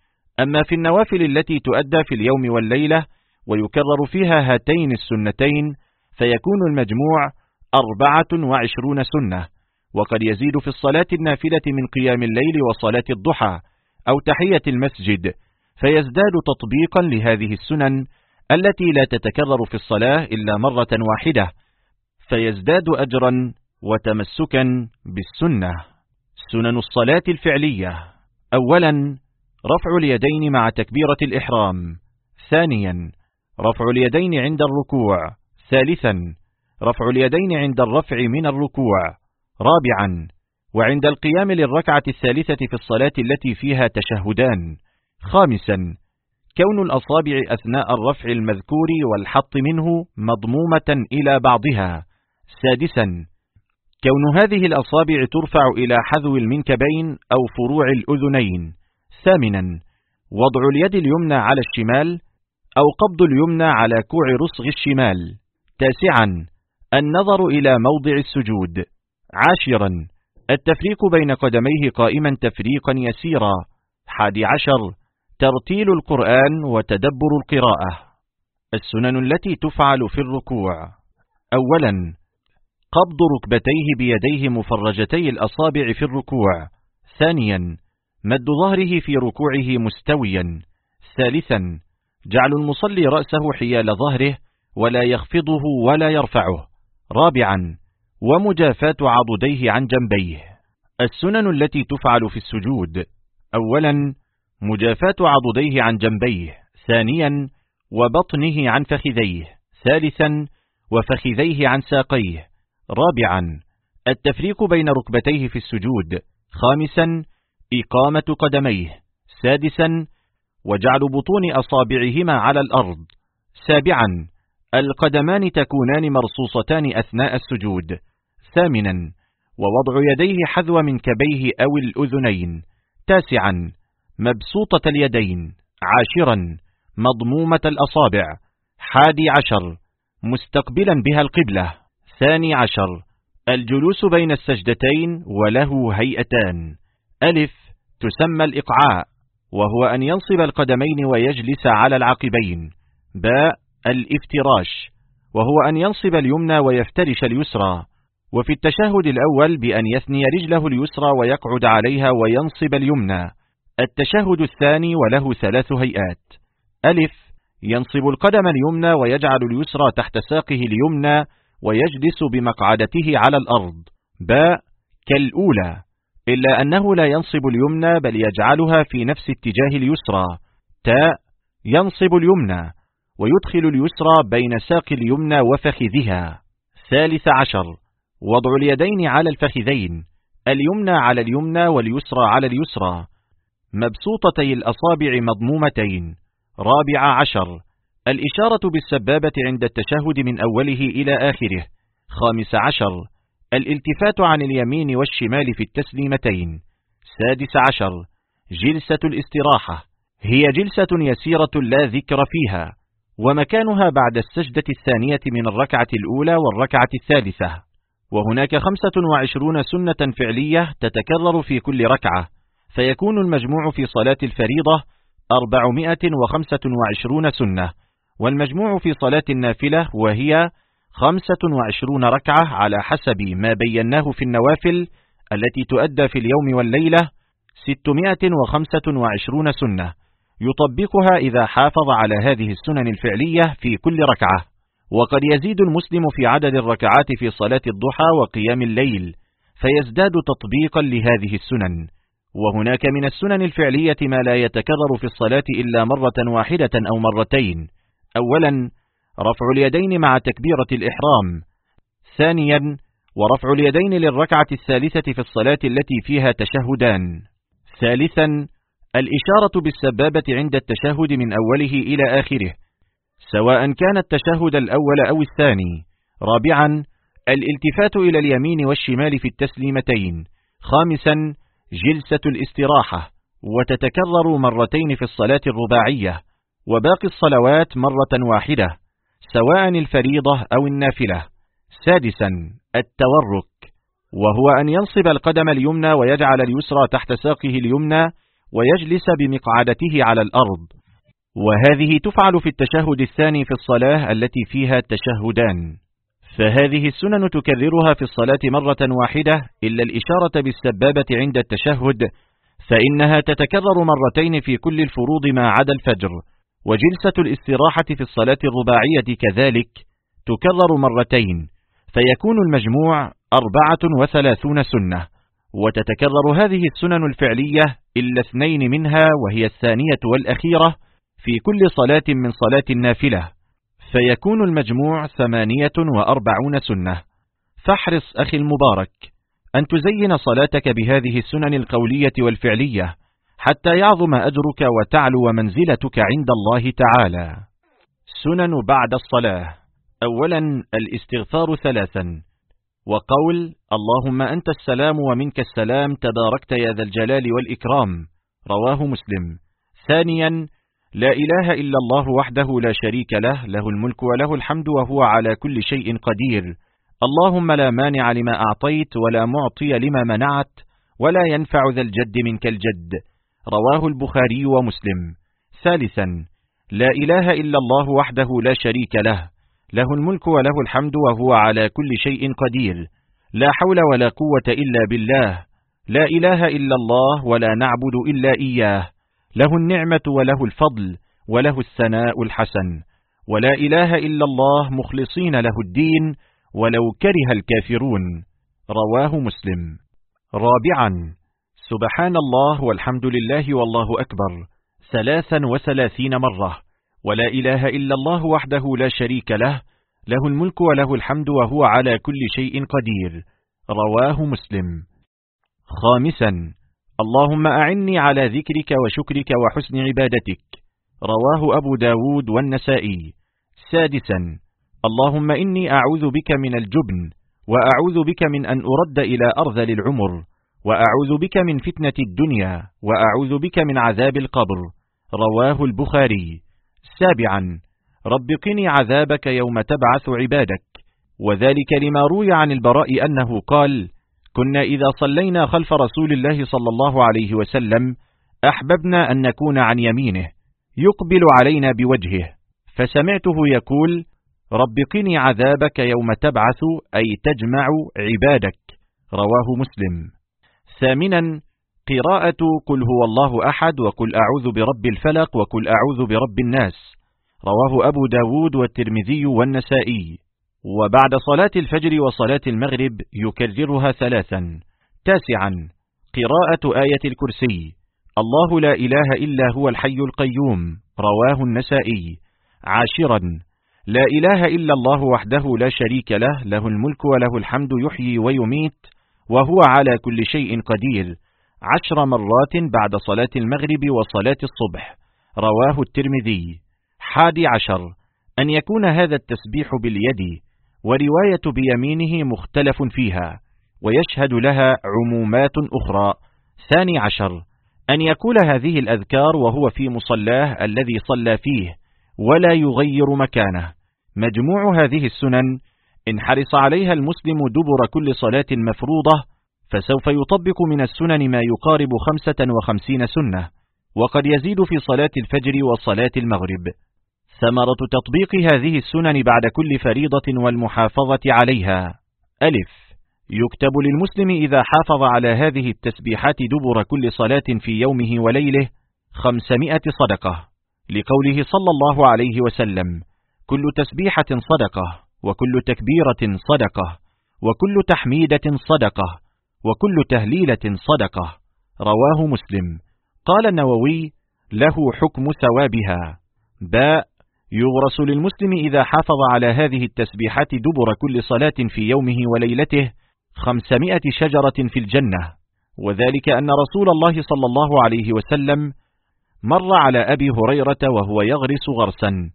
أما في النوافل التي تؤدى في اليوم والليلة ويكرر فيها هاتين السنتين فيكون المجموع أربعة وعشرون سنة. وقد يزيد في الصلاة النافلة من قيام الليل وصلاة الضحى أو تحية المسجد فيزداد تطبيقا لهذه السنن التي لا تتكرر في الصلاة إلا مرة واحدة فيزداد أجرا وتمسكا بالسنة. سنن الصلاة الفعلية. أولا رفع اليدين مع تكبيرة الإحرام. ثانيا رفع اليدين عند الركوع. ثالثا رفع اليدين عند الرفع من الركوع. رابعا وعند القيام للركعة الثالثة في الصلاة التي فيها تشهدان. خامسا كون الأصابع أثناء الرفع المذكور والحط منه مضمومة إلى بعضها. سادسا كون هذه الأصابع ترفع إلى حذو المنكبين أو فروع الأذنين. ثامنا وضع اليد اليمنى على الشمال أو قبض اليمنى على كوع رسغ الشمال. تاسعا النظر إلى موضع السجود. عاشرا التفريق بين قدميه قائما تفريقا يسيرا. حادي عشر ترتيل القرآن وتدبر القراءة. السنن التي تفعل في الركوع. أولا قبض ركبتيه بيديه مفرجتي الأصابع في الركوع. ثانيا مد ظهره في ركوعه مستويا. ثالثا جعل المصلي رأسه حيال ظهره ولا يخفضه ولا يرفعه. رابعا ومجافاة عضديه عن جنبيه. السنن التي تفعل في السجود. أولا مجافاة عضديه عن جنبيه. ثانيا وبطنه عن فخذيه. ثالثا وفخذيه عن ساقيه. رابعا التفريق بين ركبتيه في السجود. خامسا إقامة قدميه. سادسا وجعل بطون أصابعهما على الأرض. سابعا القدمان تكونان مرصوصتان أثناء السجود. ثامنا ووضع يديه حذو من كبيه أو الأذنين. تاسعا مبسوطة اليدين. عاشرا مضمومة الأصابع. حادي عشر مستقبلا بها القبلة. ثاني عشر. الجلوس بين السجدتين وله هيئتان. ألف تسمى الإقعاء وهو أن ينصب القدمين ويجلس على العقبين. باء الافتراش وهو أن ينصب اليمنى ويفترش اليسرى. وفي التشهد الأول بأن يثني رجله اليسرى ويقعد عليها وينصب اليمنى. التشهد الثاني وله ثلاث هيئات. ألف ينصب القدم اليمنى ويجعل اليسرى تحت ساقه اليمنى. ويجلس بمقعدته على الأرض. باء كالأولى إلا أنه لا ينصب اليمنى بل يجعلها في نفس اتجاه اليسرى. تاء ينصب اليمنى ويدخل اليسرى بين ساق اليمنى وفخذها. ثالث عشر وضع اليدين على الفخذين اليمنى على اليمنى واليسرى على اليسرى. مبسوطتي الأصابع مضمومتين. رابع عشر الإشارة بالسبابة عند التشهد من أوله إلى آخره. خامس عشر. الالتفات عن اليمين والشمال في التسليمتين. سادس عشر. جلسة الاستراحة. هي جلسة يسيرة لا ذكر فيها ومكانها بعد السجدة الثانية من الركعة الأولى والركعة الثالثة. وهناك خمسة وعشرون سنة فعلية تتكرر في كل ركعة. فيكون المجموع في صلاة الفريضة أربعمائة وخمسة وعشرون سنة. والمجموع في صلاة النافلة وهي خمسة وعشرون ركعة على حسب ما بيناه في النوافل التي تؤدى في اليوم والليلة ستمائة وخمسة وعشرون سنة يطبقها إذا حافظ على هذه السنن الفعلية في كل ركعة. وقد يزيد المسلم في عدد الركعات في صلاة الضحى وقيام الليل فيزداد تطبيقا لهذه السنن. وهناك من السنن الفعلية ما لا يتكرر في الصلاة إلا مرة واحدة أو مرتين أولا رفع اليدين مع تكبيرة الإحرام. ثانيا ورفع اليدين للركعة الثالثة في الصلاة التي فيها تشهدان. ثالثا الإشارة بالسبابة عند التشهد من أوله إلى آخره سواء كان التشهد الأول أو الثاني. رابعا الالتفات إلى اليمين والشمال في التسليمتين. خامسا جلسة الاستراحة وتتكرر مرتين في الصلاة الرباعية. وباقي الصلوات مرة واحدة سواء الفريضة أو النافلة. سادسا التورك وهو أن ينصب القدم اليمنى ويجعل اليسرى تحت ساقه اليمنى ويجلس بمقعدته على الأرض. وهذه تفعل في التشهد الثاني في الصلاة التي فيها التشهدان فهذه السنن تكررها في الصلاة مرة واحدة إلا الإشارة بالسبابة عند التشهد فإنها تتكرر مرتين في كل الفروض ما عدا الفجر. وجلسة الاستراحة في الصلاة الرباعية كذلك تكرر مرتين فيكون المجموع أربعة وثلاثون سنة وتتكرر هذه السنن الفعلية إلا اثنين منها وهي الثانية والأخيرة في كل صلاة من صلاة النافلة فيكون المجموع ثمانية وأربعون سنة. فاحرص أخي المبارك أن تزين صلاتك بهذه السنن القولية والفعلية حتى يعظم أجرك وتعلو منزلتك عند الله تعالى. سنن بعد الصلاة. أولا الاستغفار ثلاثا. وقول اللهم أنت السلام ومنك السلام تباركت يا ذا الجلال والإكرام. رواه مسلم. ثانيا لا إله إلا الله وحده لا شريك له له الملك وله الحمد وهو على كل شيء قدير. اللهم لا مانع لما أعطيت ولا معطي لما منعت ولا ينفع ذا الجد منك الجد. رواه البخاري ومسلم. ثالثا لا إله إلا الله وحده لا شريك له. له الملك وله الحمد وهو على كل شيء قدير. لا حول ولا قوة إلا بالله. لا إله إلا الله ولا نعبد إلا إياه. له النعمة وله الفضل وله الثناء الحسن. ولا إله إلا الله مخلصين له الدين ولو كره الكافرون. رواه مسلم. رابعا سبحان الله والحمد لله والله أكبر. ثلاثا وثلاثين مرة. ولا إله إلا الله وحده لا شريك له. له الملك وله الحمد وهو على كل شيء قدير. رواه مسلم. خامسا. اللهم أعني على ذكرك وشكرك وحسن عبادتك. رواه أبو داود والنسائي. سادسا. اللهم إني أعوذ بك من الجبن وأعوذ بك من أن أرد إلى أرذل العمر. وأعوذ بك من فتنة الدنيا وأعوذ بك من عذاب القبر. رواه البخاري. سابعا. رب قني عذابك يوم تبعث عبادك. وذلك لما روي عن البراء أنه قال كنا إذا صلينا خلف رسول الله صلى الله عليه وسلم أحببنا أن نكون عن يمينه يقبل علينا بوجهه. فسمعته يقول رب قني عذابك يوم تبعث أي تجمع عبادك. رواه مسلم. ثامنا قراءة قل هو الله أحد وقل أعوذ برب الفلق وقل أعوذ برب الناس. رواه أبو داود والترمذي والنسائي. وبعد صلاة الفجر وصلاة المغرب يكررها ثلاثا. تاسعا قراءة آية الكرسي. الله لا إله إلا هو الحي القيوم. رواه النسائي. عاشرا لا إله إلا الله وحده لا شريك له له الملك وله الحمد يحيي ويميت. وهو على كل شيء قدير عشر مرات بعد صلاة المغرب وصلاة الصبح. رواه الترمذي. حادي عشر. أن يكون هذا التسبيح باليد ورواية بيمينه مختلف فيها ويشهد لها عمومات أخرى. ثاني عشر. أن يقول هذه الأذكار وهو في مصلاه الذي صلى فيه ولا يغير مكانه. مجموع هذه السنن إن حرص عليها المسلم دبر كل صلاة مفروضة فسوف يطبق من السنن ما يقارب خمسة وخمسين سنة وقد يزيد في صلاة الفجر وصلاة المغرب. ثمرة تطبيق هذه السنن بعد كل فريضة والمحافظة عليها. ألف. يكتب للمسلم إذا حافظ على هذه التسبيحات دبر كل صلاة في يومه وليله خمسمائة صدقة. لقوله صلى الله عليه وسلم كل تسبيحة صدقة. وكل تكبيرة صدقة وكل تحميدة صدقة وكل تهليلة صدقة. رواه مسلم. قال النووي له حكم ثوابها. باء يغرس للمسلم إذا حافظ على هذه التسبيحات دبر كل صلاة في يومه وليلته خمسمائة شجرة في الجنة. وذلك أن رسول الله صلى الله عليه وسلم مر على أبي هريرة وهو يغرس غرسا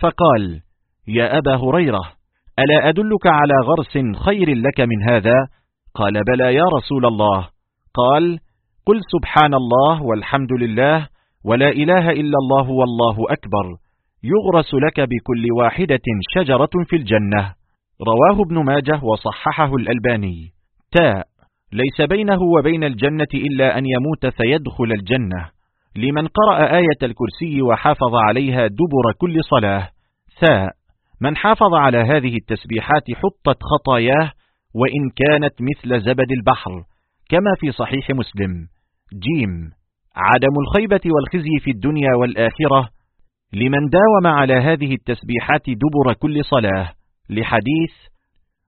فقال يا أبا هريرة ألا أدلك على غرس خير لك من هذا؟ قال بلى يا رسول الله. قال قل سبحان الله والحمد لله ولا إله إلا الله والله أكبر. يغرس لك بكل واحدة شجرة في الجنة. رواه ابن ماجه وصححه الألباني. تاء ليس بينه وبين الجنة إلا أن يموت فيدخل الجنة. لمن قرأ آية الكرسي وحافظ عليها دبر كل صلاة. ثاء من حافظ على هذه التسبيحات حطت خطاياه وإن كانت مثل زبد البحر كما في صحيح مسلم. جيم عدم الخيبة والخزي في الدنيا والآخرة. لمن داوم على هذه التسبيحات دبر كل صلاة. لحديث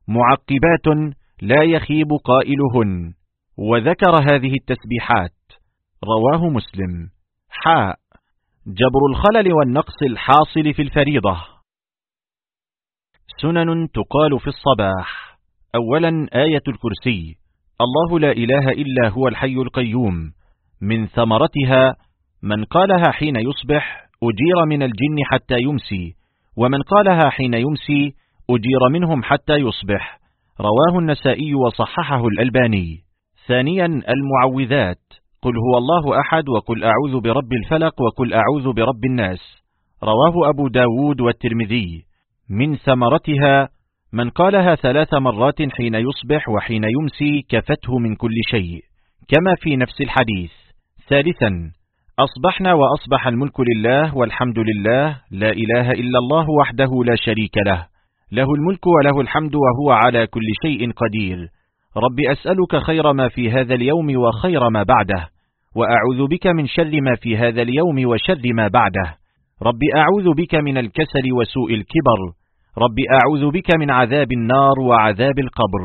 معقبات لا يخيب قائلهن. وذكر هذه التسبيحات. رواه مسلم. حاء جبر الخلل والنقص الحاصل في الفريضة. سنن تقال في الصباح. أولا آية الكرسي. الله لا إله إلا هو الحي القيوم. من ثمرتها من قالها حين يصبح أجير من الجن حتى يمسي. ومن قالها حين يمسي أجير منهم حتى يصبح. رواه النسائي وصححه الألباني. ثانيا المعوذات. قل هو الله أحد وقل أعوذ برب الفلق وقل أعوذ برب الناس. رواه أبو داود والترمذي. من ثمرتها من قالها ثلاث مرات حين يصبح وحين يمسي كفته من كل شيء كما في نفس الحديث. ثالثا أصبحنا وأصبح الملك لله والحمد لله لا إله إلا الله وحده لا شريك له. له الملك وله الحمد وهو على كل شيء قدير. رب أسألك خير ما في هذا اليوم وخير ما بعده وأعوذ بك من شر ما في هذا اليوم وشر ما بعده. رب أعوذ بك من الكسل وسوء الكبر. رب أعوذ بك من عذاب النار وعذاب القبر.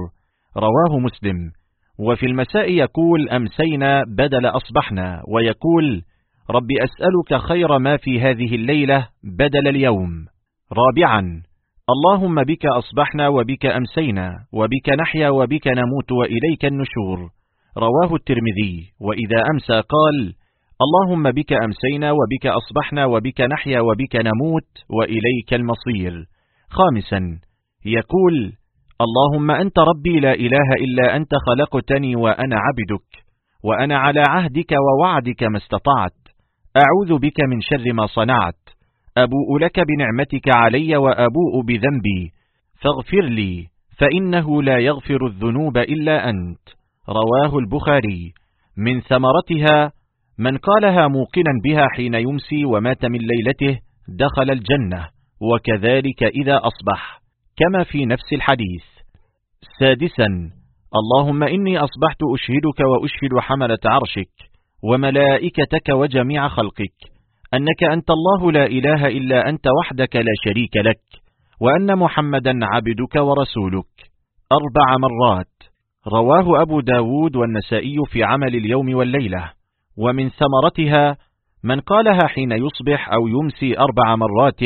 رواه مسلم. وفي المساء يقول أمسينا بدل أصبحنا. ويقول رب أسألك خير ما في هذه الليلة بدل اليوم. رابعا اللهم بك أصبحنا وبك أمسينا وبك نحيا وبك نموت وإليك النشور. رواه الترمذي. وإذا أمسى قال اللهم بك أمسينا وبك أصبحنا وبك نحيا وبك نموت وإليك المصير. خامسا يقول اللهم أنت ربي لا إله إلا أنت خلقتني وأنا عبدك وأنا على عهدك ووعدك ما استطعت. أعوذ بك من شر ما صنعت. أبوء لك بنعمتك علي وأبوء بذنبي. فاغفر لي فإنه لا يغفر الذنوب إلا أنت. رواه البخاري. من ثمرتها من قالها موقنا بها حين يمسي ومات من ليلته دخل الجنة وكذلك إذا أصبح كما في نفس الحديث. سادسا اللهم إني أصبحت أشهدك وأشهد حملة عرشك وملائكتك وجميع خلقك أنك أنت الله لا إله إلا أنت وحدك لا شريك لك وأن محمدا عبدك ورسولك. أربع مرات. رواه أبو داود والنسائي في عمل اليوم والليلة. ومن ثمرتها من قالها حين يصبح أو يمسي أربع مرات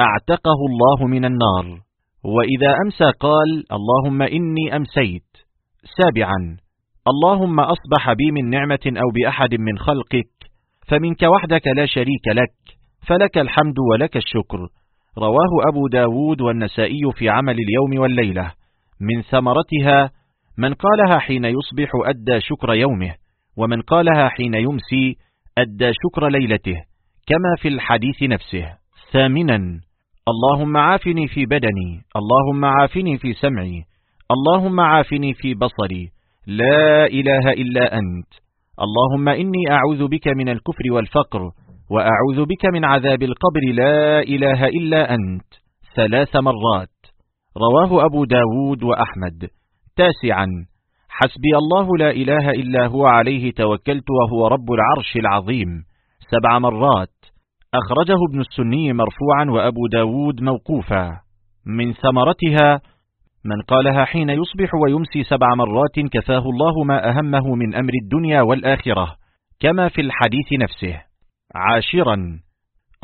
أعتقه الله من النار. وإذا أمسى قال اللهم إني أمسيت. سابعا اللهم أصبح بي من نعمة أو بأحد من خلقك فمنك وحدك لا شريك لك فلك الحمد ولك الشكر. رواه أبو داود والنسائي في عمل اليوم والليلة. من ثمرتها من قالها حين يصبح أدى شكر يومه. ومن قالها حين يمسي أدى شكر ليلته كما في الحديث نفسه. ثامنا اللهم عافني في بدني اللهم عافني في سمعي اللهم عافني في بصري. لا إله إلا أنت. اللهم إني أعوذ بك من الكفر والفقر وأعوذ بك من عذاب القبر. لا إله إلا أنت. ثلاث مرات. رواه أبو داود وأحمد. تاسعا. حسبي الله لا إله إلا هو عليه توكلت وهو رب العرش العظيم. سبع مرات. أخرجه ابن السني مرفوعا وأبو داود موقوفا. من ثمرتها من قالها حين يصبح ويمسي سبع مرات كفاه الله ما أهمه من أمر الدنيا والآخرة كما في الحديث نفسه. عاشرا.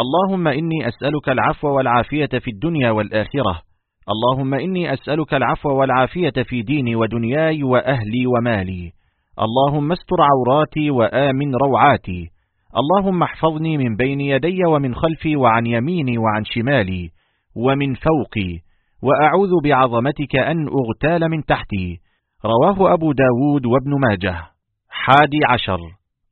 اللهم إني أسألك العفو والعافية في الدنيا والآخرة. اللهم إني أسألك العفو والعافية في ديني ودنياي وأهلي ومالي. اللهم استر عوراتي وآمن روعاتي. اللهم احفظني من بين يدي ومن خلفي وعن يميني وعن شمالي ومن فوقي. وأعوذ بعظمتك أن أغتال من تحتي. رواه أبو داود وابن ماجه. حادي عشر.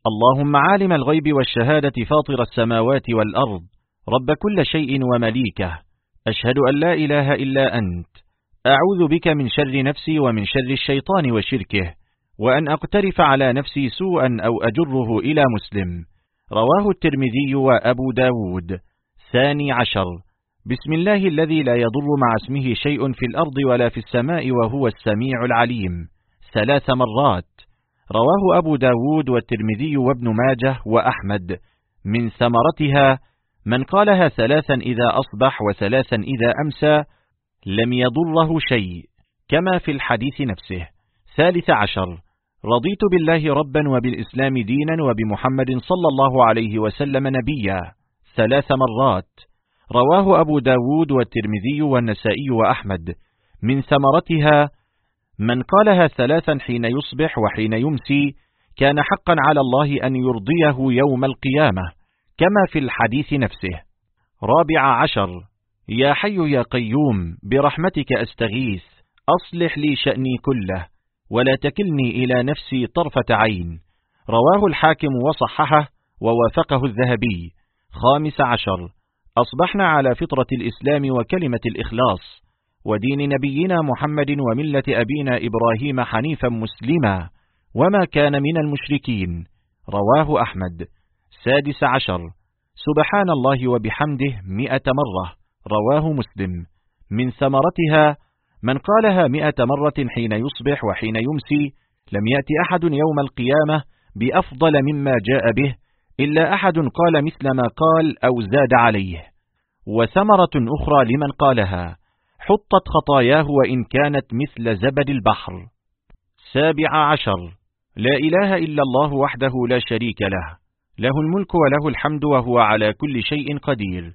اللهم عالم الغيب والشهادة فاطر السماوات والأرض. رب كل شيء ومليكه. أشهد أن لا إله إلا أنت. أعوذ بك من شر نفسي ومن شر الشيطان وشركه وأن أقترف على نفسي سوءا أو أجره إلى مسلم. رواه الترمذي وأبو داود. ثاني عشر. بسم الله الذي لا يضر مع اسمه شيء في الأرض ولا في السماء وهو السميع العليم. ثلاث مرات. رواه أبو داود والترمذي وابن ماجه وأحمد. من ثمرتها من قالها ثلاثا إذا أصبح وثلاثا إذا أمسى لم يضره شيء كما في الحديث نفسه. ثالث عشر. رضيت بالله ربا وبالإسلام دينا وبمحمد صلى الله عليه وسلم نبيا. ثلاث مرات. رواه أبو داود والترمذي والنسائي وأحمد. من ثمرتها من قالها ثلاثا حين يصبح وحين يمسي كان حقا على الله أن يرضيه يوم القيامة. كما في الحديث نفسه. رابع عشر. يا حي يا قيوم برحمتك أستغيث. أصلح لي شأني كله ولا تكلني إلى نفسي طرفة عين. رواه الحاكم وصححه ووافقه الذهبي. خامس عشر. أصبحنا على فطرة الإسلام وكلمة الإخلاص. ودين نبينا محمد وملة أبينا إبراهيم حنيفا مسلما. وما كان من المشركين. رواه أحمد. سادس عشر. سبحان الله وبحمده مئة مرة. رواه مسلم. من ثمرتها من قالها مئة مرة حين يصبح وحين يمسي لم يأتي أحد يوم القيامة بأفضل مما جاء به إلا أحد قال مثل ما قال أو زاد عليه. وثمرة أخرى لمن قالها حطت خطاياه وإن كانت مثل زبد البحر. سابع عشر. لا إله إلا الله وحده لا شريك له. له الملك وله الحمد وهو على كل شيء قدير.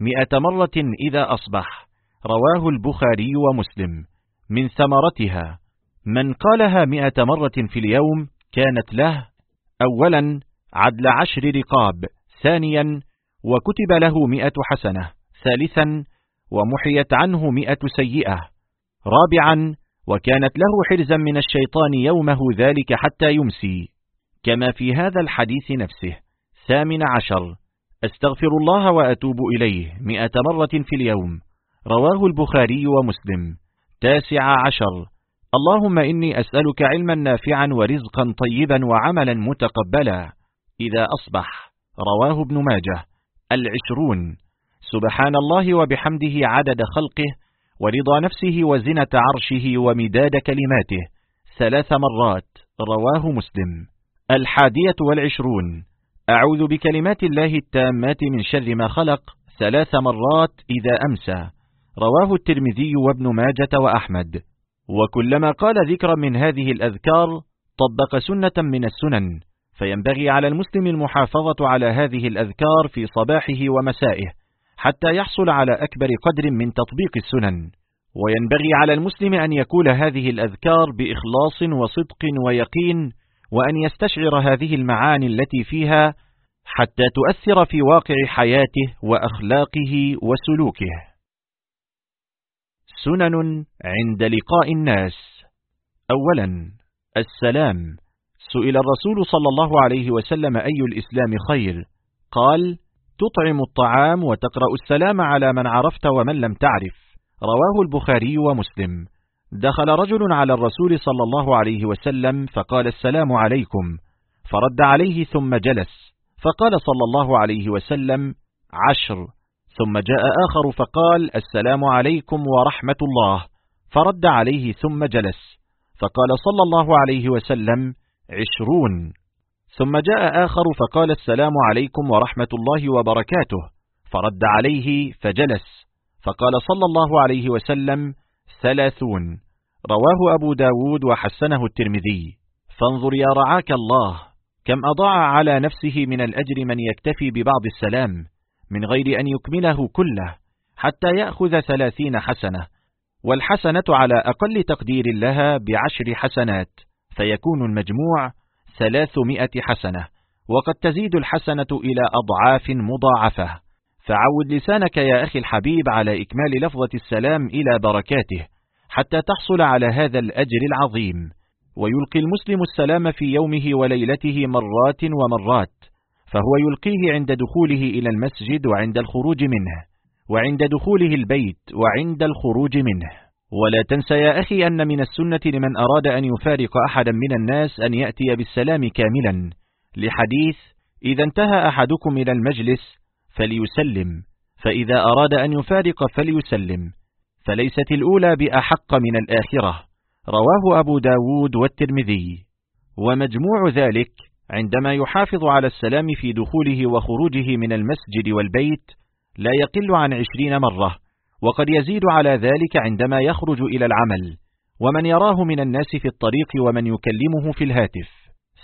مئة مرة إذا أصبح رواه البخاري ومسلم. من ثمرتها من قالها مئة مرة في اليوم كانت له أولا عدل عشر رقاب ثانيا وكتب له مئة حسنة ثالثا ومحيت عنه مئة سيئة رابعا وكانت له حرزا من الشيطان يومه ذلك حتى يمسي. كما في هذا الحديث نفسه. ثامن عشر. أستغفر الله وأتوب إليه مئة مرة في اليوم. رواه البخاري ومسلم. تاسع عشر. اللهم إني أسألك علما نافعا ورزقا طيبا وعملا متقبلا. إذا أصبح. رواه ابن ماجه. العشرون. سبحان الله وبحمده عدد خلقه ورضا نفسه وزنة عرشه ومداد كلماته. ثلاث مرات. رواه مسلم. الحادية والعشرون. أعوذ بكلمات الله التامات من شر ما خلق ثلاث مرات إذا أمسى. رواه الترمذي وابن ماجة وأحمد. وكلما قال ذكرا من هذه الأذكار طبق سنة من السنن. فينبغي على المسلم المحافظة على هذه الأذكار في صباحه ومسائه حتى يحصل على أكبر قدر من تطبيق السنن. وينبغي على المسلم أن يقول هذه الأذكار بإخلاص وصدق ويقين وأن يستشعر هذه المعاني التي فيها حتى تؤثر في واقع حياته وأخلاقه وسلوكه. سنن عند لقاء الناس. أولا السلام. سئل الرسول صلى الله عليه وسلم أي الإسلام خير؟ قال تطعم الطعام وتقرأ السلام على من عرفت ومن لم تعرف. رواه البخاري ومسلم. دخل رجل على الرسول صلى الله عليه وسلم فقال السلام عليكم. فرد عليه ثم جلس. فقال صلى الله عليه وسلم عشر. ثم جاء آخر فقال السلام عليكم ورحمة الله. فرد عليه ثم جلس. فقال صلى الله عليه وسلم عشرون. ثم جاء آخر فقال السلام عليكم ورحمة الله وبركاته. فرد عليه فجلس. فقال صلى الله عليه وسلم ثلاثون. رواه أبو داود وحسنه الترمذي. فانظر يا رعاك الله كم أضاع على نفسه من الأجر من يكتفي ببعض السلام من غير أن يكمله كله حتى يأخذ ثلاثين حسنة. والحسنة على أقل تقدير لها بعشر حسنات فيكون المجموع ثلاثمائة حسنة. وقد تزيد الحسنة إلى أضعاف مضاعفة. فعود لسانك يا أخي الحبيب على إكمال لفظة السلام إلى بركاته حتى تحصل على هذا الأجر العظيم. ويلقي المسلم السلام في يومه وليلته مرات ومرات فهو يلقيه عند دخوله إلى المسجد وعند الخروج منه وعند دخوله البيت وعند الخروج منه. ولا تنس يا أخي أن من السنة لمن أراد أن يفارق أحدا من الناس أن يأتي بالسلام كاملا. لحديث إذا انتهى أحدكم إلى المجلس فليسلم. فإذا أراد أن يفارق فليسلم. فليست الأولى بأحق من الآخرة. رواه أبو داود والترمذي. ومجموع ذلك عندما يحافظ على السلام في دخوله وخروجه من المسجد والبيت لا يقل عن عشرين مرة. وقد يزيد على ذلك عندما يخرج إلى العمل. ومن يراه من الناس في الطريق ومن يكلمه في الهاتف.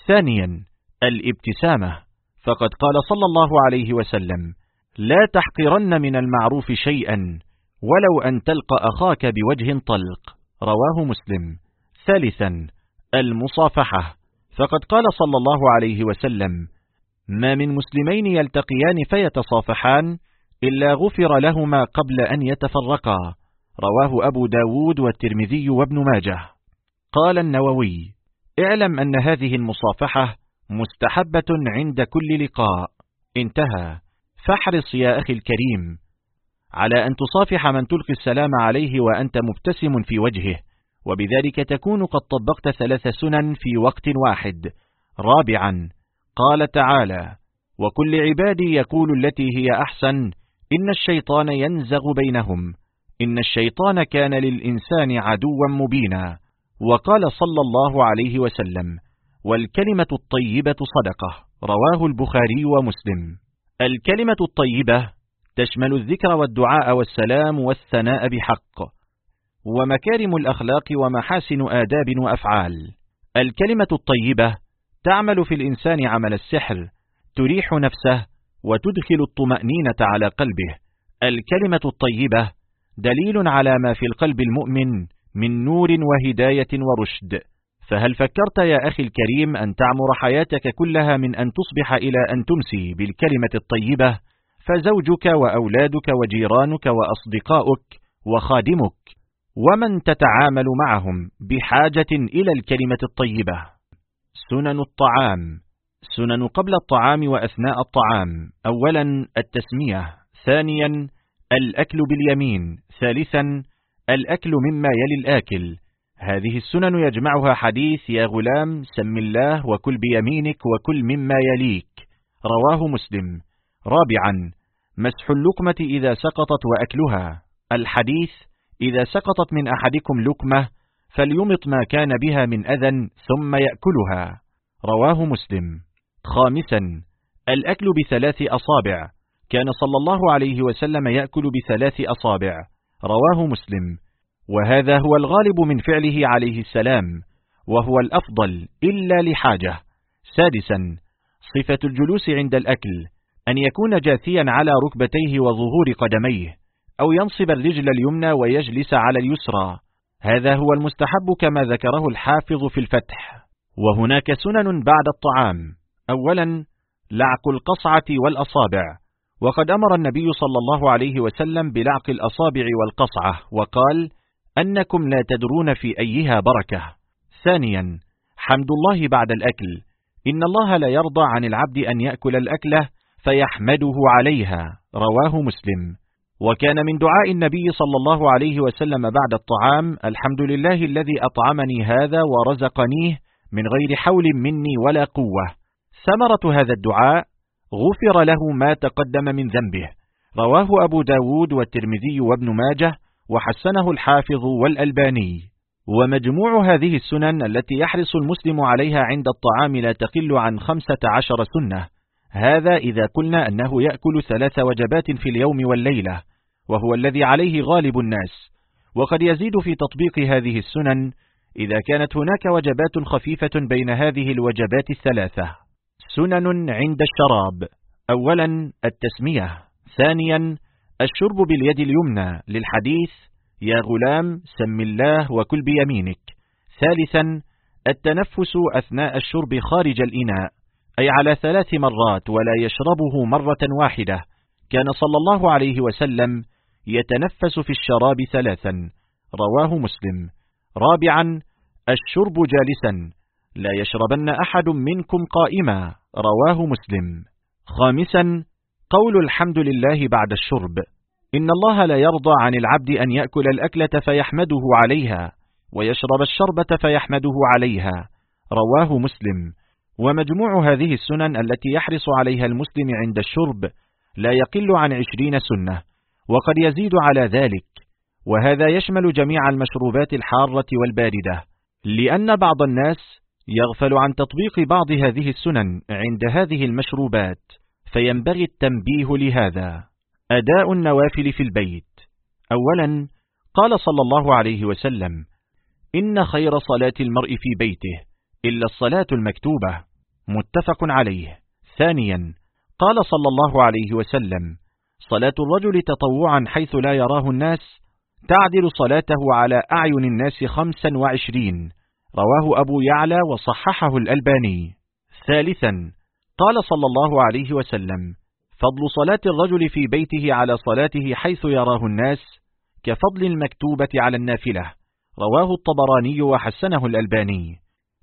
ثانيا الابتسامة. فقد قال صلى الله عليه وسلم لا تحقرن من المعروف شيئا ولو أن تلقى أخاك بوجه طلق. رواه مسلم. ثالثا المصافحة. فقد قال صلى الله عليه وسلم ما من مسلمين يلتقيان فيتصافحان إلا غفر لهما قبل أن يتفرقا رواه أبو داود والترمذي وابن ماجه. قال النووي اعلم أن هذه المصافحة مستحبة عند كل لقاء انتهى. فاحرص يا أخي الكريم على أن تصافح من تلقي السلام عليه وأنت مبتسم في وجهه وبذلك تكون قد طبقت ثلاث سنن في وقت واحد. رابعا قال تعالى وكل عبادي يقول التي هي أحسن إن الشيطان ينزغ بينهم إن الشيطان كان للإنسان عدوا مبينا وقال صلى الله عليه وسلم والكلمة الطيبة صدقة رواه البخاري ومسلم. الكلمة الطيبة تشمل الذكر والدعاء والسلام والثناء بحق ومكارم الأخلاق ومحاسن آداب وأفعال. الكلمة الطيبة تعمل في الإنسان عمل السحر تريح نفسه وتدخل الطمأنينة على قلبه. الكلمة الطيبة دليل على ما في القلب المؤمن من نور وهداية ورشد. فهل فكرت يا أخي الكريم أن تعمر حياتك كلها من أن تصبح إلى أن تمسي بالكلمة الطيبة؟ فزوجك وأولادك وجيرانك وأصدقاؤك وخادمك ومن تتعامل معهم بحاجة إلى الكلمة الطيبة؟ سنن الطعام. سنن قبل الطعام وأثناء الطعام. أولا التسمية. ثانيا الأكل باليمين. ثالثا الأكل مما يلي الآكل. هذه السنن يجمعها حديث يا غلام سم الله وكل بيمينك وكل مما يليك. رواه مسلم. رابعا مسح اللقمة إذا سقطت وأكلها. الحديث إذا سقطت من أحدكم لقمة فليمط ما كان بها من أذى ثم يأكلها. رواه مسلم. خامسا الأكل بثلاث أصابع. كان صلى الله عليه وسلم يأكل بثلاث أصابع. رواه مسلم. وهذا هو الغالب من فعله عليه السلام وهو الأفضل إلا لحاجة. سادسا صفة الجلوس عند الأكل أن يكون جاثيا على ركبتيه وظهور قدميه أو ينصب الرجل اليمنى ويجلس على اليسرى. هذا هو المستحب كما ذكره الحافظ في الفتح. وهناك سنن بعد الطعام. أولا لعق القصعة والأصابع. وقد أمر النبي صلى الله عليه وسلم بلعق الأصابع والقصعة وقال أنكم لا تدرون في أيها بركة. ثانيا حمد الله بعد الأكل. إن الله لا يرضى عن العبد أن يأكل الأكلة فيحمده عليها. رواه مسلم. وكان من دعاء النبي صلى الله عليه وسلم بعد الطعام الحمد لله الذي أطعمني هذا ورزقنيه من غير حول مني ولا قوة. ثمرة هذا الدعاء غفر له ما تقدم من ذنبه. رواه أبو داود والترمذي وابن ماجه وحسنه الحافظ والألباني. ومجموع هذه السنن التي يحرص المسلم عليها عند الطعام لا تقل عن خمسة عشر سنة. هذا إذا قلنا أنه يأكل ثلاث وجبات في اليوم والليلة وهو الذي عليه غالب الناس. وقد يزيد في تطبيق هذه السنن إذا كانت هناك وجبات خفيفة بين هذه الوجبات الثلاثة. سنن عند الشراب. أولا التسمية ثانيا الشرب باليد اليمنى للحديث يا غلام سم الله وكل بيمينك. ثالثا التنفس أثناء الشرب خارج الإناء أي على ثلاث مرات ولا يشربه مرة واحدة. كان صلى الله عليه وسلم يتنفس في الشراب ثلاثا. رواه مسلم. رابعا الشرب جالسا لا يشربن أحد منكم قائما. رواه مسلم. خامسا قول الحمد لله بعد الشرب. إن الله لا يرضى عن العبد أن يأكل الأكلة فيحمده عليها ويشرب الشربة فيحمده عليها. رواه مسلم. ومجموع هذه السنن التي يحرص عليها المسلم عند الشرب لا يقل عن عشرين سنة وقد يزيد على ذلك. وهذا يشمل جميع المشروبات الحارة والباردة لأن بعض الناس يغفل عن تطبيق بعض هذه السنن عند هذه المشروبات. فينبغي التنبيه لهذا. أداء النوافل في البيت. أولا قال صلى الله عليه وسلم إن خير صلاة المرء في بيته إلا الصلاة المكتوبة متفق عليه. ثانيا قال صلى الله عليه وسلم صلاة الرجل تطوعا حيث لا يراه الناس تعدل صلاته على أعين الناس خمسا وعشرين رواه أبو يعلى وصححه الألباني. ثالثا قال صلى الله عليه وسلم فضل صلاة الرجل في بيته على صلاته حيث يراه الناس كفضل المكتوبة على النافلة رواه الطبراني وحسنه الألباني.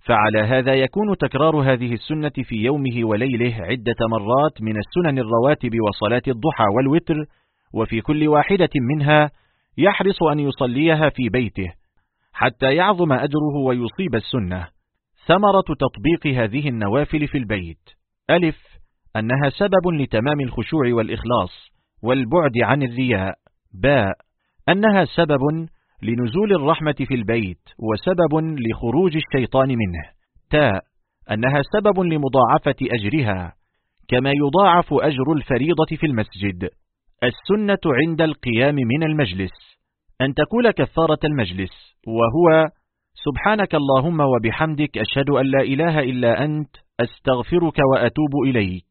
فعلى هذا يكون تكرار هذه السنة في يومه وليله عدة مرات من السنن الرواتب وصلاة الضحى والوتر وفي كل واحدة منها يحرص أن يصليها في بيته حتى يعظم أجره ويصيب السنة. ثمرة تطبيق هذه النوافل في البيت. ألف أنها سبب لتمام الخشوع والإخلاص والبعد عن الرياء. باء أنها سبب لنزول الرحمة في البيت وسبب لخروج الشيطان منه. تاء أنها سبب لمضاعفة أجرها كما يضاعف أجر الفريضة في المسجد. السنة عند القيام من المجلس أن تقول كفارة المجلس وهو سبحانك اللهم وبحمدك أشهد أن لا إله إلا أنت أستغفرك وأتوب إليك.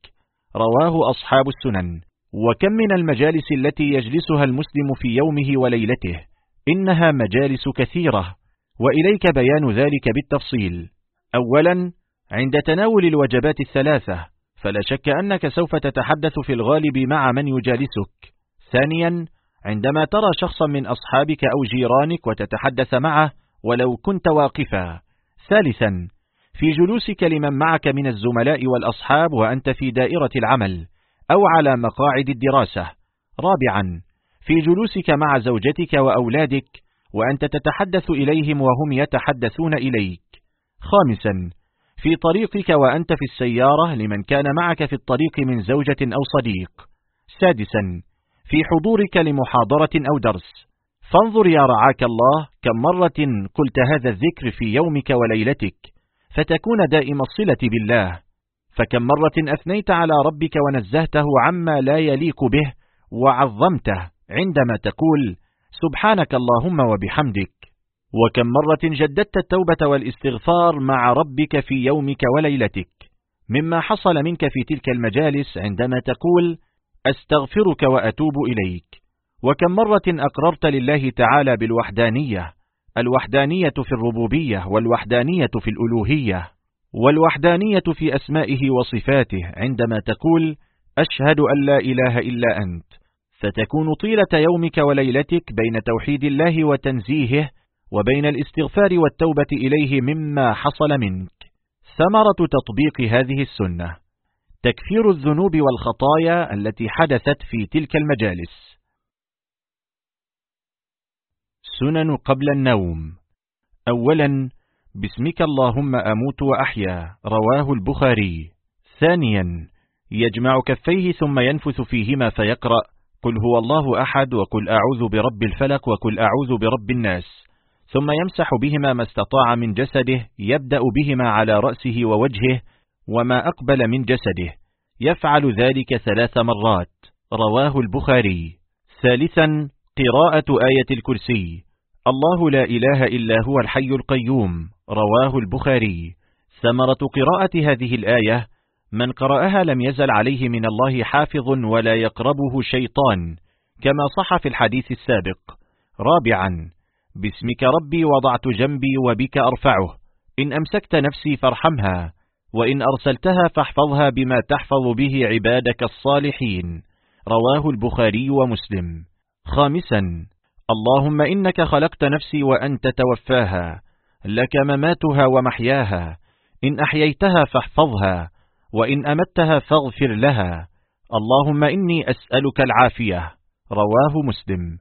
رواه أصحاب السنن. وكم من المجالس التي يجلسها المسلم في يومه وليلته. إنها مجالس كثيرة. وإليك بيان ذلك بالتفصيل. أولا عند تناول الوجبات الثلاثة فلا شك أنك سوف تتحدث في الغالب مع من يجالسك. ثانيا عندما ترى شخصا من أصحابك أو جيرانك وتتحدث معه ولو كنت واقفا. ثالثا في جلوسك لمن معك من الزملاء والأصحاب وأنت في دائرة العمل أو على مقاعد الدراسة. رابعا في جلوسك مع زوجتك وأولادك وأنت تتحدث إليهم وهم يتحدثون إليك. خامسا في طريقك وأنت في السيارة لمن كان معك في الطريق من زوجة أو صديق. سادسا في حضورك لمحاضرة أو درس. فانظر يا رعاك الله كم مرة قلت هذا الذكر في يومك وليلتك. فتكون دائم الصلة بالله. فكم مرة أثنيت على ربك ونزهته عما لا يليق به وعظمته عندما تقول سبحانك اللهم وبحمدك. وكم مرة جددت التوبة والاستغفار مع ربك في يومك وليلتك. مما حصل منك في تلك المجالس عندما تقول أستغفرك وأتوب إليك. وكم مرة أقررت لله تعالى بالوحدانية الوحدانية في الربوبية والوحدانية في الألوهية والوحدانية في أسمائه وصفاته عندما تقول أشهد أن لا إله إلا أنت فتكون طيلة يومك وليلتك بين توحيد الله وتنزيهه وبين الاستغفار والتوبة إليه مما حصل منك. ثمرة تطبيق هذه السنة. تكفير الذنوب والخطايا التي حدثت في تلك المجالس. سنن قبل النوم. أولا باسمك اللهم أموت وأحيا رواه البخاري. ثانيا يجمع كفيه ثم ينفث فيهما فيقرأ قل هو الله أحد وقل أعوذ برب الفلق وقل أعوذ برب الناس. ثم يمسح بهما ما استطاع من جسده يبدأ بهما على رأسه ووجهه وما أقبل من جسده. يفعل ذلك ثلاث مرات. رواه البخاري. ثالثا قراءة آية الكرسي. الله لا إله إلا هو الحي القيوم رواه البخاري. ثمرة قراءة هذه الآية من قرأها لم يزل عليه من الله حافظ ولا يقربه شيطان كما صح في الحديث السابق. رابعا باسمك ربي وضعت جنبي وبك أرفعه إن أمسكت نفسي فارحمها وإن أرسلتها فاحفظها بما تحفظ به عبادك الصالحين رواه البخاري ومسلم. خامسا اللهم إنك خلقت نفسي وأنت توفاها لك مماتها ومحياها إن أحييتها فاحفظها وإن أمتها فاغفر لها. اللهم إني أسألك العافية. رواه مسلم.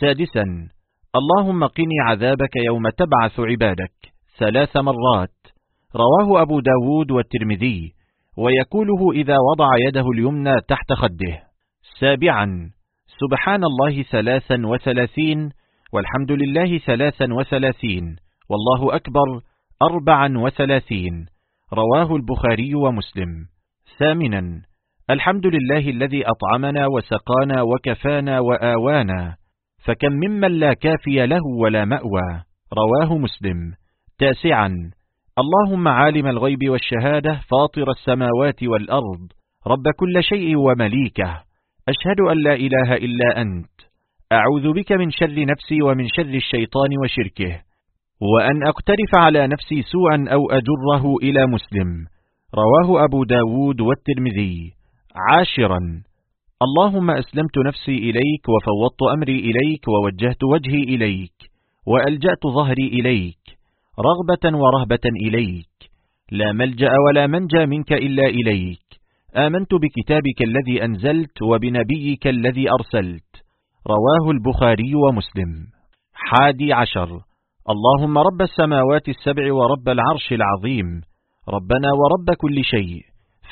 سادسا اللهم قني عذابك يوم تبعث عبادك ثلاث مرات. رواه أبو داود والترمذي ويقوله إذا وضع يده اليمنى تحت خده. سابعا سبحان الله ثلاثا وثلاثين والحمد لله ثلاثا وثلاثين والله أكبر أربعا وثلاثين. رواه البخاري ومسلم. ثامنا الحمد لله الذي أطعمنا وسقانا وكفانا وآوانا فكم ممن لا كافي له ولا مأوى. رواه مسلم. تاسعا اللهم عالم الغيب والشهادة فاطر السماوات والأرض رب كل شيء ومليكه. أشهد أن لا إله إلا أنت. أعوذ بك من شر نفسي ومن شر الشيطان وشركه. وأن أقترف على نفسي سوءا أو أجره إلى مسلم. رواه أبو داود والترمذي. عاشرا. اللهم أسلمت نفسي إليك وفوضت أمري إليك ووجهت وجهي إليك وألجأت ظهري إليك رغبة ورهبة إليك. لا ملجأ ولا منجى منك إلا إليك. آمنت بكتابك الذي أنزلت وبنبيك الذي أرسلت. رواه البخاري ومسلم. حادي عشر. اللهم رب السماوات السبع ورب العرش العظيم. ربنا ورب كل شيء.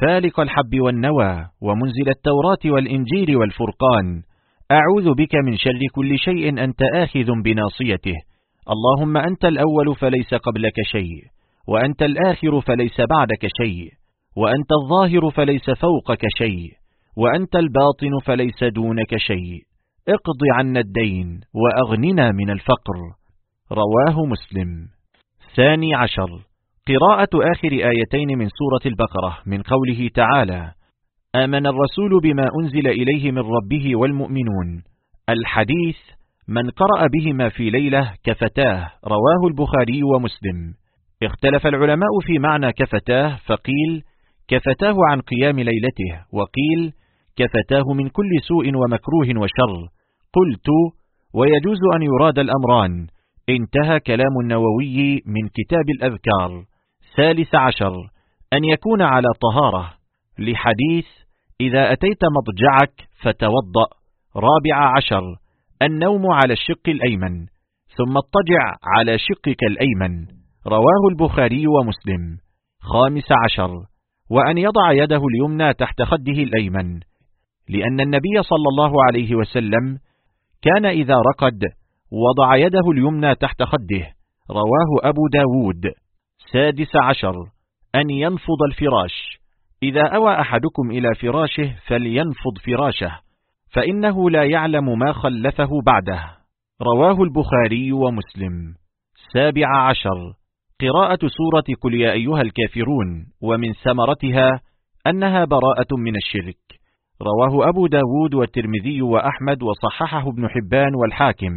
فالق الحب والنوى ومنزل التوراة والإنجيل والفرقان. أعوذ بك من شر كل شيء أنت آخذ بناصيته. اللهم أنت الأول فليس قبلك شيء وأنت الآخر فليس بعدك شيء. وأنت الظاهر فليس فوقك شيء وأنت الباطن فليس دونك شيء. اقض عنا الدين وأغننا من الفقر. رواه مسلم. ثاني عشر. قراءة آخر آيتين من سورة البقرة من قوله تعالى آمن الرسول بما أنزل إليه من ربه والمؤمنون. الحديث من قرأ بهما في ليلة كفتاه رواه البخاري ومسلم. اختلف العلماء في معنى كفتاه فقيل كفتاه عن قيام ليلته وقيل كفتاه من كل سوء ومكروه وشر. قلت ويجوز أن يراد الأمران. انتهى كلام النووي من كتاب الأذكار. ثالث عشر أن يكون على طهارة. لحديث إذا أتيت مضجعك فتوضأ. رابع عشر النوم على الشق الأيمن. ثم اضطجع على شقك الأيمن. رواه البخاري ومسلم. خامس عشر وأن يضع يده اليمنى تحت خده الأيمن لأن النبي صلى الله عليه وسلم كان إذا رقد وضع يده اليمنى تحت خده رواه أبو داود. سادس عشر. أن ينفض الفراش. إذا أوى أحدكم إلى فراشه فلينفض فراشه فإنه لا يعلم ما خلفه بعده. رواه البخاري ومسلم. سابع عشر. قراءة سورة كل يا أيها الكافرون ومن ثمرتها أنها براءة من الشرك. رواه أبو داود والترمذي وأحمد وصححه ابن حبان والحاكم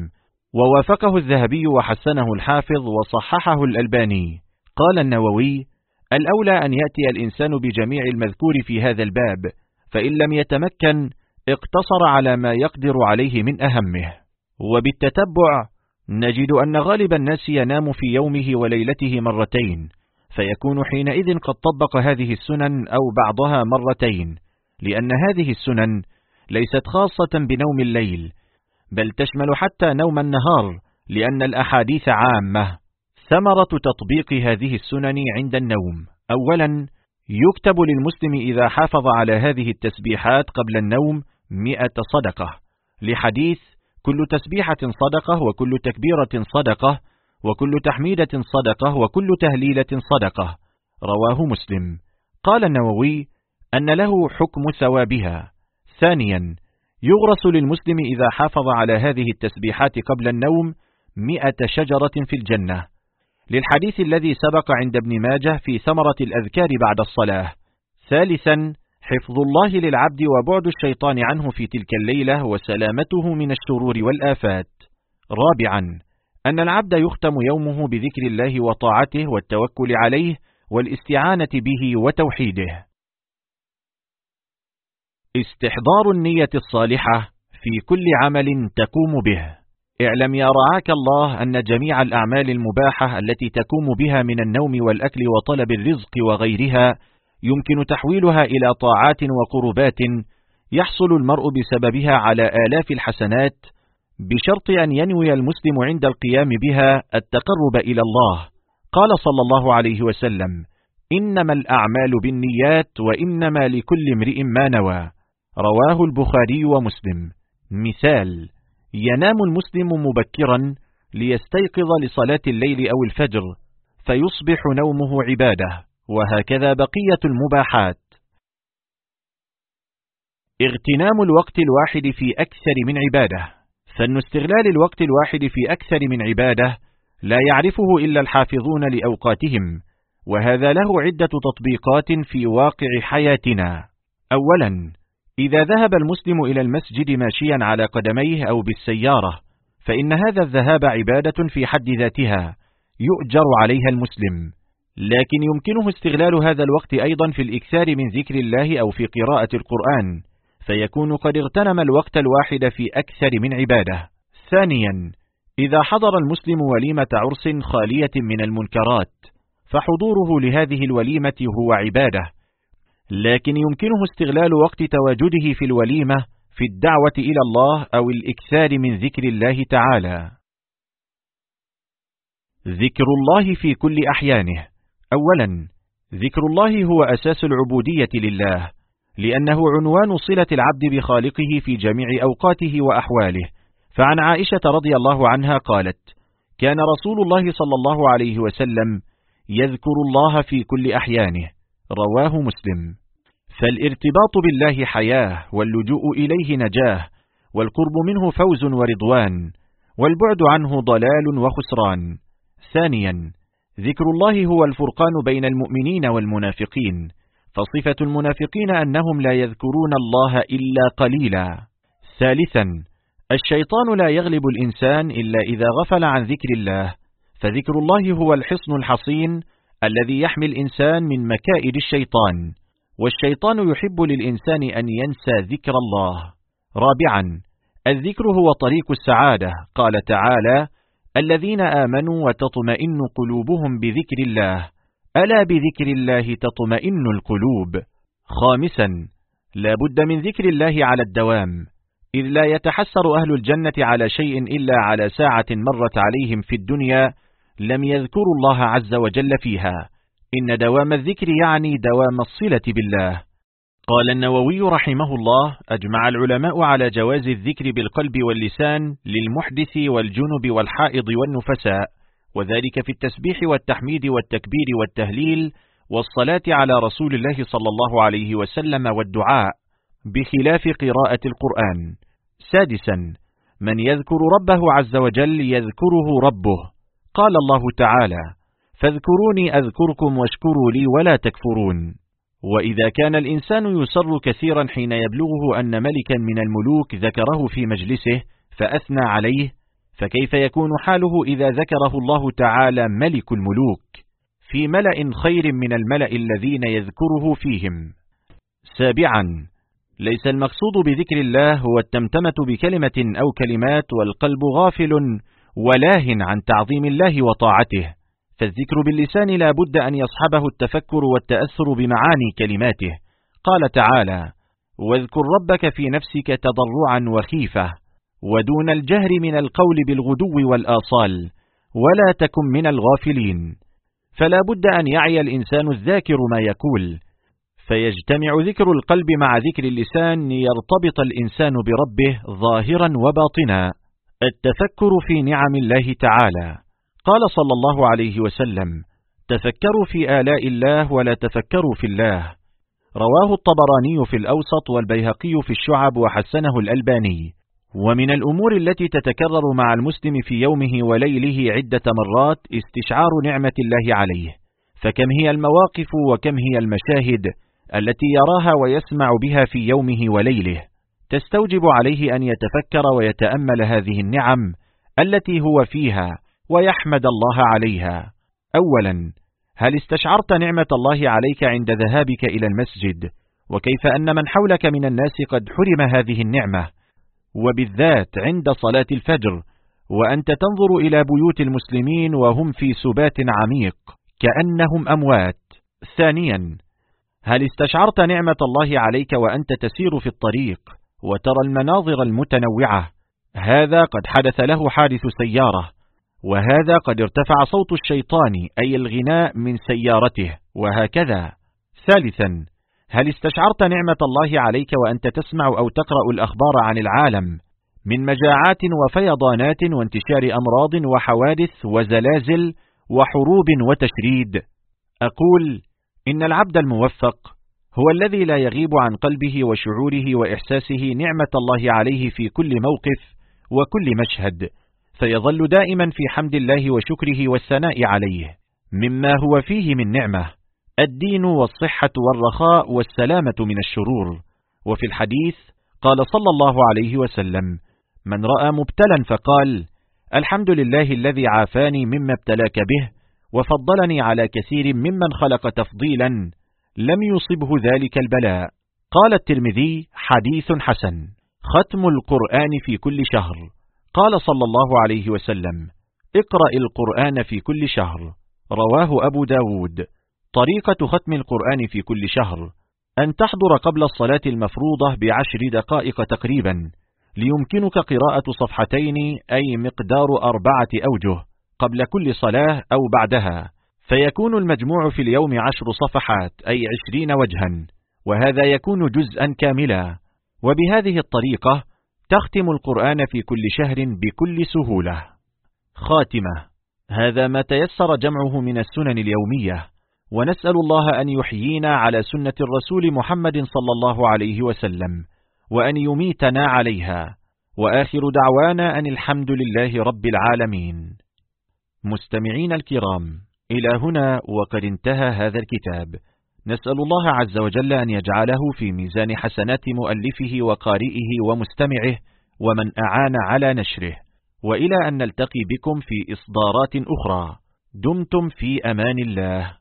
ووافقه الذهبي وحسنه الحافظ وصححه الألباني. قال النووي الأولى أن يأتي الإنسان بجميع المذكور في هذا الباب فإن لم يتمكن اقتصر على ما يقدر عليه من أهمه. وبالتتبع نجد أن غالب الناس ينام في يومه وليلته مرتين فيكون حينئذ قد طبق هذه السنن أو بعضها مرتين لأن هذه السنن ليست خاصة بنوم الليل بل تشمل حتى نوم النهار لأن الأحاديث عامة. ثمرة تطبيق هذه السنن عند النوم. أولا يكتب للمسلم إذا حافظ على هذه التسبيحات قبل النوم مئة صدقة لحديث كل تسبيحة صدقة وكل تكبيرة صدقة وكل تحميدة صدقة وكل تهليلة صدقة. رواه مسلم. قال النووي أن له حكم ثوابها. ثانيا يغرس للمسلم إذا حافظ على هذه التسبيحات قبل النوم مئة شجرة في الجنة. للحديث الذي سبق عند ابن ماجه في ثمرة الأذكار بعد الصلاة. ثالثا حفظ الله للعبد وبعد الشيطان عنه في تلك الليلة وسلامته من الشرور والآفات. رابعا أن العبد يختم يومه بذكر الله وطاعته والتوكل عليه والاستعانة به وتوحيده. استحضار النية الصالحة في كل عمل تقوم به. اعلم يا رعاك الله أن جميع الأعمال المباحة التي تقوم بها من النوم والأكل وطلب الرزق وغيرها يمكن تحويلها إلى طاعات وقربات يحصل المرء بسببها على آلاف الحسنات بشرط أن ينوي المسلم عند القيام بها التقرب إلى الله. قال صلى الله عليه وسلم إنما الأعمال بالنيات وإنما لكل امرئ ما نوى. رواه البخاري ومسلم. مثال ينام المسلم مبكرا ليستيقظ لصلاة الليل أو الفجر فيصبح نومه عبادة. وهكذا بقية المباحات. اغتنام الوقت الواحد في أكثر من عبادة. فإن استغلال الوقت الواحد في أكثر من عبادة لا يعرفه إلا الحافظون لأوقاتهم وهذا له عدة تطبيقات في واقع حياتنا. أولا إذا ذهب المسلم إلى المسجد ماشيا على قدميه أو بالسيارة فإن هذا الذهاب عبادة في حد ذاتها يؤجر عليها المسلم. لكن يمكنه استغلال هذا الوقت أيضا في الإكثار من ذكر الله أو في قراءة القرآن فيكون قد اغتنم الوقت الواحد في أكثر من عبادة. ثانيا إذا حضر المسلم وليمة عرس خالية من المنكرات فحضوره لهذه الوليمة هو عبادة. لكن يمكنه استغلال وقت تواجده في الوليمة في الدعوة إلى الله أو الإكثار من ذكر الله تعالى. ذكر الله في كل أحيانه. أولا ذكر الله هو أساس العبودية لله لأنه عنوان صلة العبد بخالقه في جميع أوقاته وأحواله. فعن عائشة رضي الله عنها قالت كان رسول الله صلى الله عليه وسلم يذكر الله في كل أحيانه. رواه مسلم. فالارتباط بالله حياة واللجوء إليه نجاة والقرب منه فوز ورضوان والبعد عنه ضلال وخسران. ثانيا ذكر الله هو الفرقان بين المؤمنين والمنافقين فصفة المنافقين أنهم لا يذكرون الله إلا قليلا. ثالثا الشيطان لا يغلب الإنسان إلا إذا غفل عن ذكر الله فذكر الله هو الحصن الحصين الذي يحمي الإنسان من مكائد الشيطان والشيطان يحب للإنسان أن ينسى ذكر الله. رابعا الذكر هو طريق السعادة قال تعالى الذين آمنوا وتطمئن قلوبهم بذكر الله. ألا بذكر الله تطمئن القلوب؟ خامسا لا بد من ذكر الله على الدوام. إذ لا يتحسر أهل الجنة على شيء إلا على ساعة مرت عليهم في الدنيا لم يذكروا الله عز وجل فيها. إن دوام الذكر يعني دوام الصلة بالله. قال النووي رحمه الله أجمع العلماء على جواز الذكر بالقلب واللسان للمحدث والجنب والحائض والنفساء وذلك في التسبيح والتحميد والتكبير والتهليل والصلاة على رسول الله صلى الله عليه وسلم والدعاء بخلاف قراءة القرآن. سادسا من يذكر ربه عز وجل يذكره ربه. قال الله تعالى فاذكروني أذكركم واشكروا لي ولا تكفرون. وإذا كان الإنسان يسر كثيرا حين يبلغه أن ملكا من الملوك ذكره في مجلسه فأثنى عليه فكيف يكون حاله إذا ذكره الله تعالى ملك الملوك في ملأ خير من الملأ الذين يذكره فيهم؟ سابعا ليس المقصود بذكر الله هو التمتمة بكلمة أو كلمات والقلب غافل ولاه عن تعظيم الله وطاعته. فالذكر باللسان لا بد أن يصحبه التفكر والتأثر بمعاني كلماته. قال تعالى واذكر ربك في نفسك تضرعا وخيفة ودون الجهر من القول بالغدو والآصال ولا تكن من الغافلين. فلا بد أن يعي الإنسان الذاكر ما يقول. فيجتمع ذكر القلب مع ذكر اللسان يرتبط الإنسان بربه ظاهرا وباطنا. التفكر في نعم الله تعالى. قال صلى الله عليه وسلم تفكروا في آلاء الله ولا تفكروا في الله. رواه الطبراني في الأوسط والبيهقي في الشعب وحسنه الألباني. ومن الأمور التي تتكرر مع المسلم في يومه وليله عدة مرات استشعار نعمة الله عليه. فكم هي المواقف وكم هي المشاهد التي يراها ويسمع بها في يومه وليله. تستوجب عليه أن يتفكر ويتأمل هذه النعم التي هو فيها. ويحمد الله عليها. أولا هل استشعرت نعمة الله عليك عند ذهابك إلى المسجد؟ وكيف أن من حولك من الناس قد حرم هذه النعمة؟ وبالذات عند صلاة الفجر وأنت تنظر إلى بيوت المسلمين وهم في سبات عميق كأنهم أموات. ثانيا هل استشعرت نعمة الله عليك وأنت تسير في الطريق وترى المناظر المتنوعة؟ هذا قد حدث له حادث سيارة. وهذا قد ارتفع صوت الشيطان أي الغناء من سيارته. وهكذا. ثالثا هل استشعرت نعمة الله عليك وأنت تسمع أو تقرأ الأخبار عن العالم؟ من مجاعات وفيضانات وانتشار أمراض وحوادث وزلازل وحروب وتشريد. أقول إن العبد الموفق هو الذي لا يغيب عن قلبه وشعوره وإحساسه نعمة الله عليه في كل موقف وكل مشهد. فيظل دائما في حمد الله وشكره والثناء عليه. مما هو فيه من نعمة الدين والصحة والرخاء والسلامة من الشرور. وفي الحديث قال صلى الله عليه وسلم من رأى مبتلا فقال الحمد لله الذي عافاني مما ابتلاك به وفضلني على كثير ممن خلق تفضيلا لم يصبه ذلك البلاء. قال الترمذي حديث حسن. ختم القرآن في كل شهر. قال صلى الله عليه وسلم اقرأ القرآن في كل شهر. رواه أبو داود. طريقة ختم القرآن في كل شهر. أن تحضر قبل الصلاة المفروضة بعشر دقائق تقريبا. ليمكنك قراءة صفحتين أي مقدار أربعة أوجه قبل كل صلاة أو بعدها. فيكون المجموع في اليوم عشر صفحات أي عشرين وجها. وهذا يكون جزءا كاملا. وبهذه الطريقة تختم القرآن في كل شهر بكل سهولة. خاتمة. هذا ما تيسر جمعه من السنن اليومية. ونسأل الله أن يحيينا على سنة الرسول محمد صلى الله عليه وسلم وأن يميتنا عليها. وآخر دعوانا أن الحمد لله رب العالمين. مستمعين الكرام إلى هنا وقد انتهى هذا الكتاب. نسأل الله عز وجل أن يجعله في ميزان حسنات مؤلفه وقارئه ومستمعه ومن أعان على نشره وإلى أن نلتقي بكم في إصدارات أخرى. دمتم في أمان الله.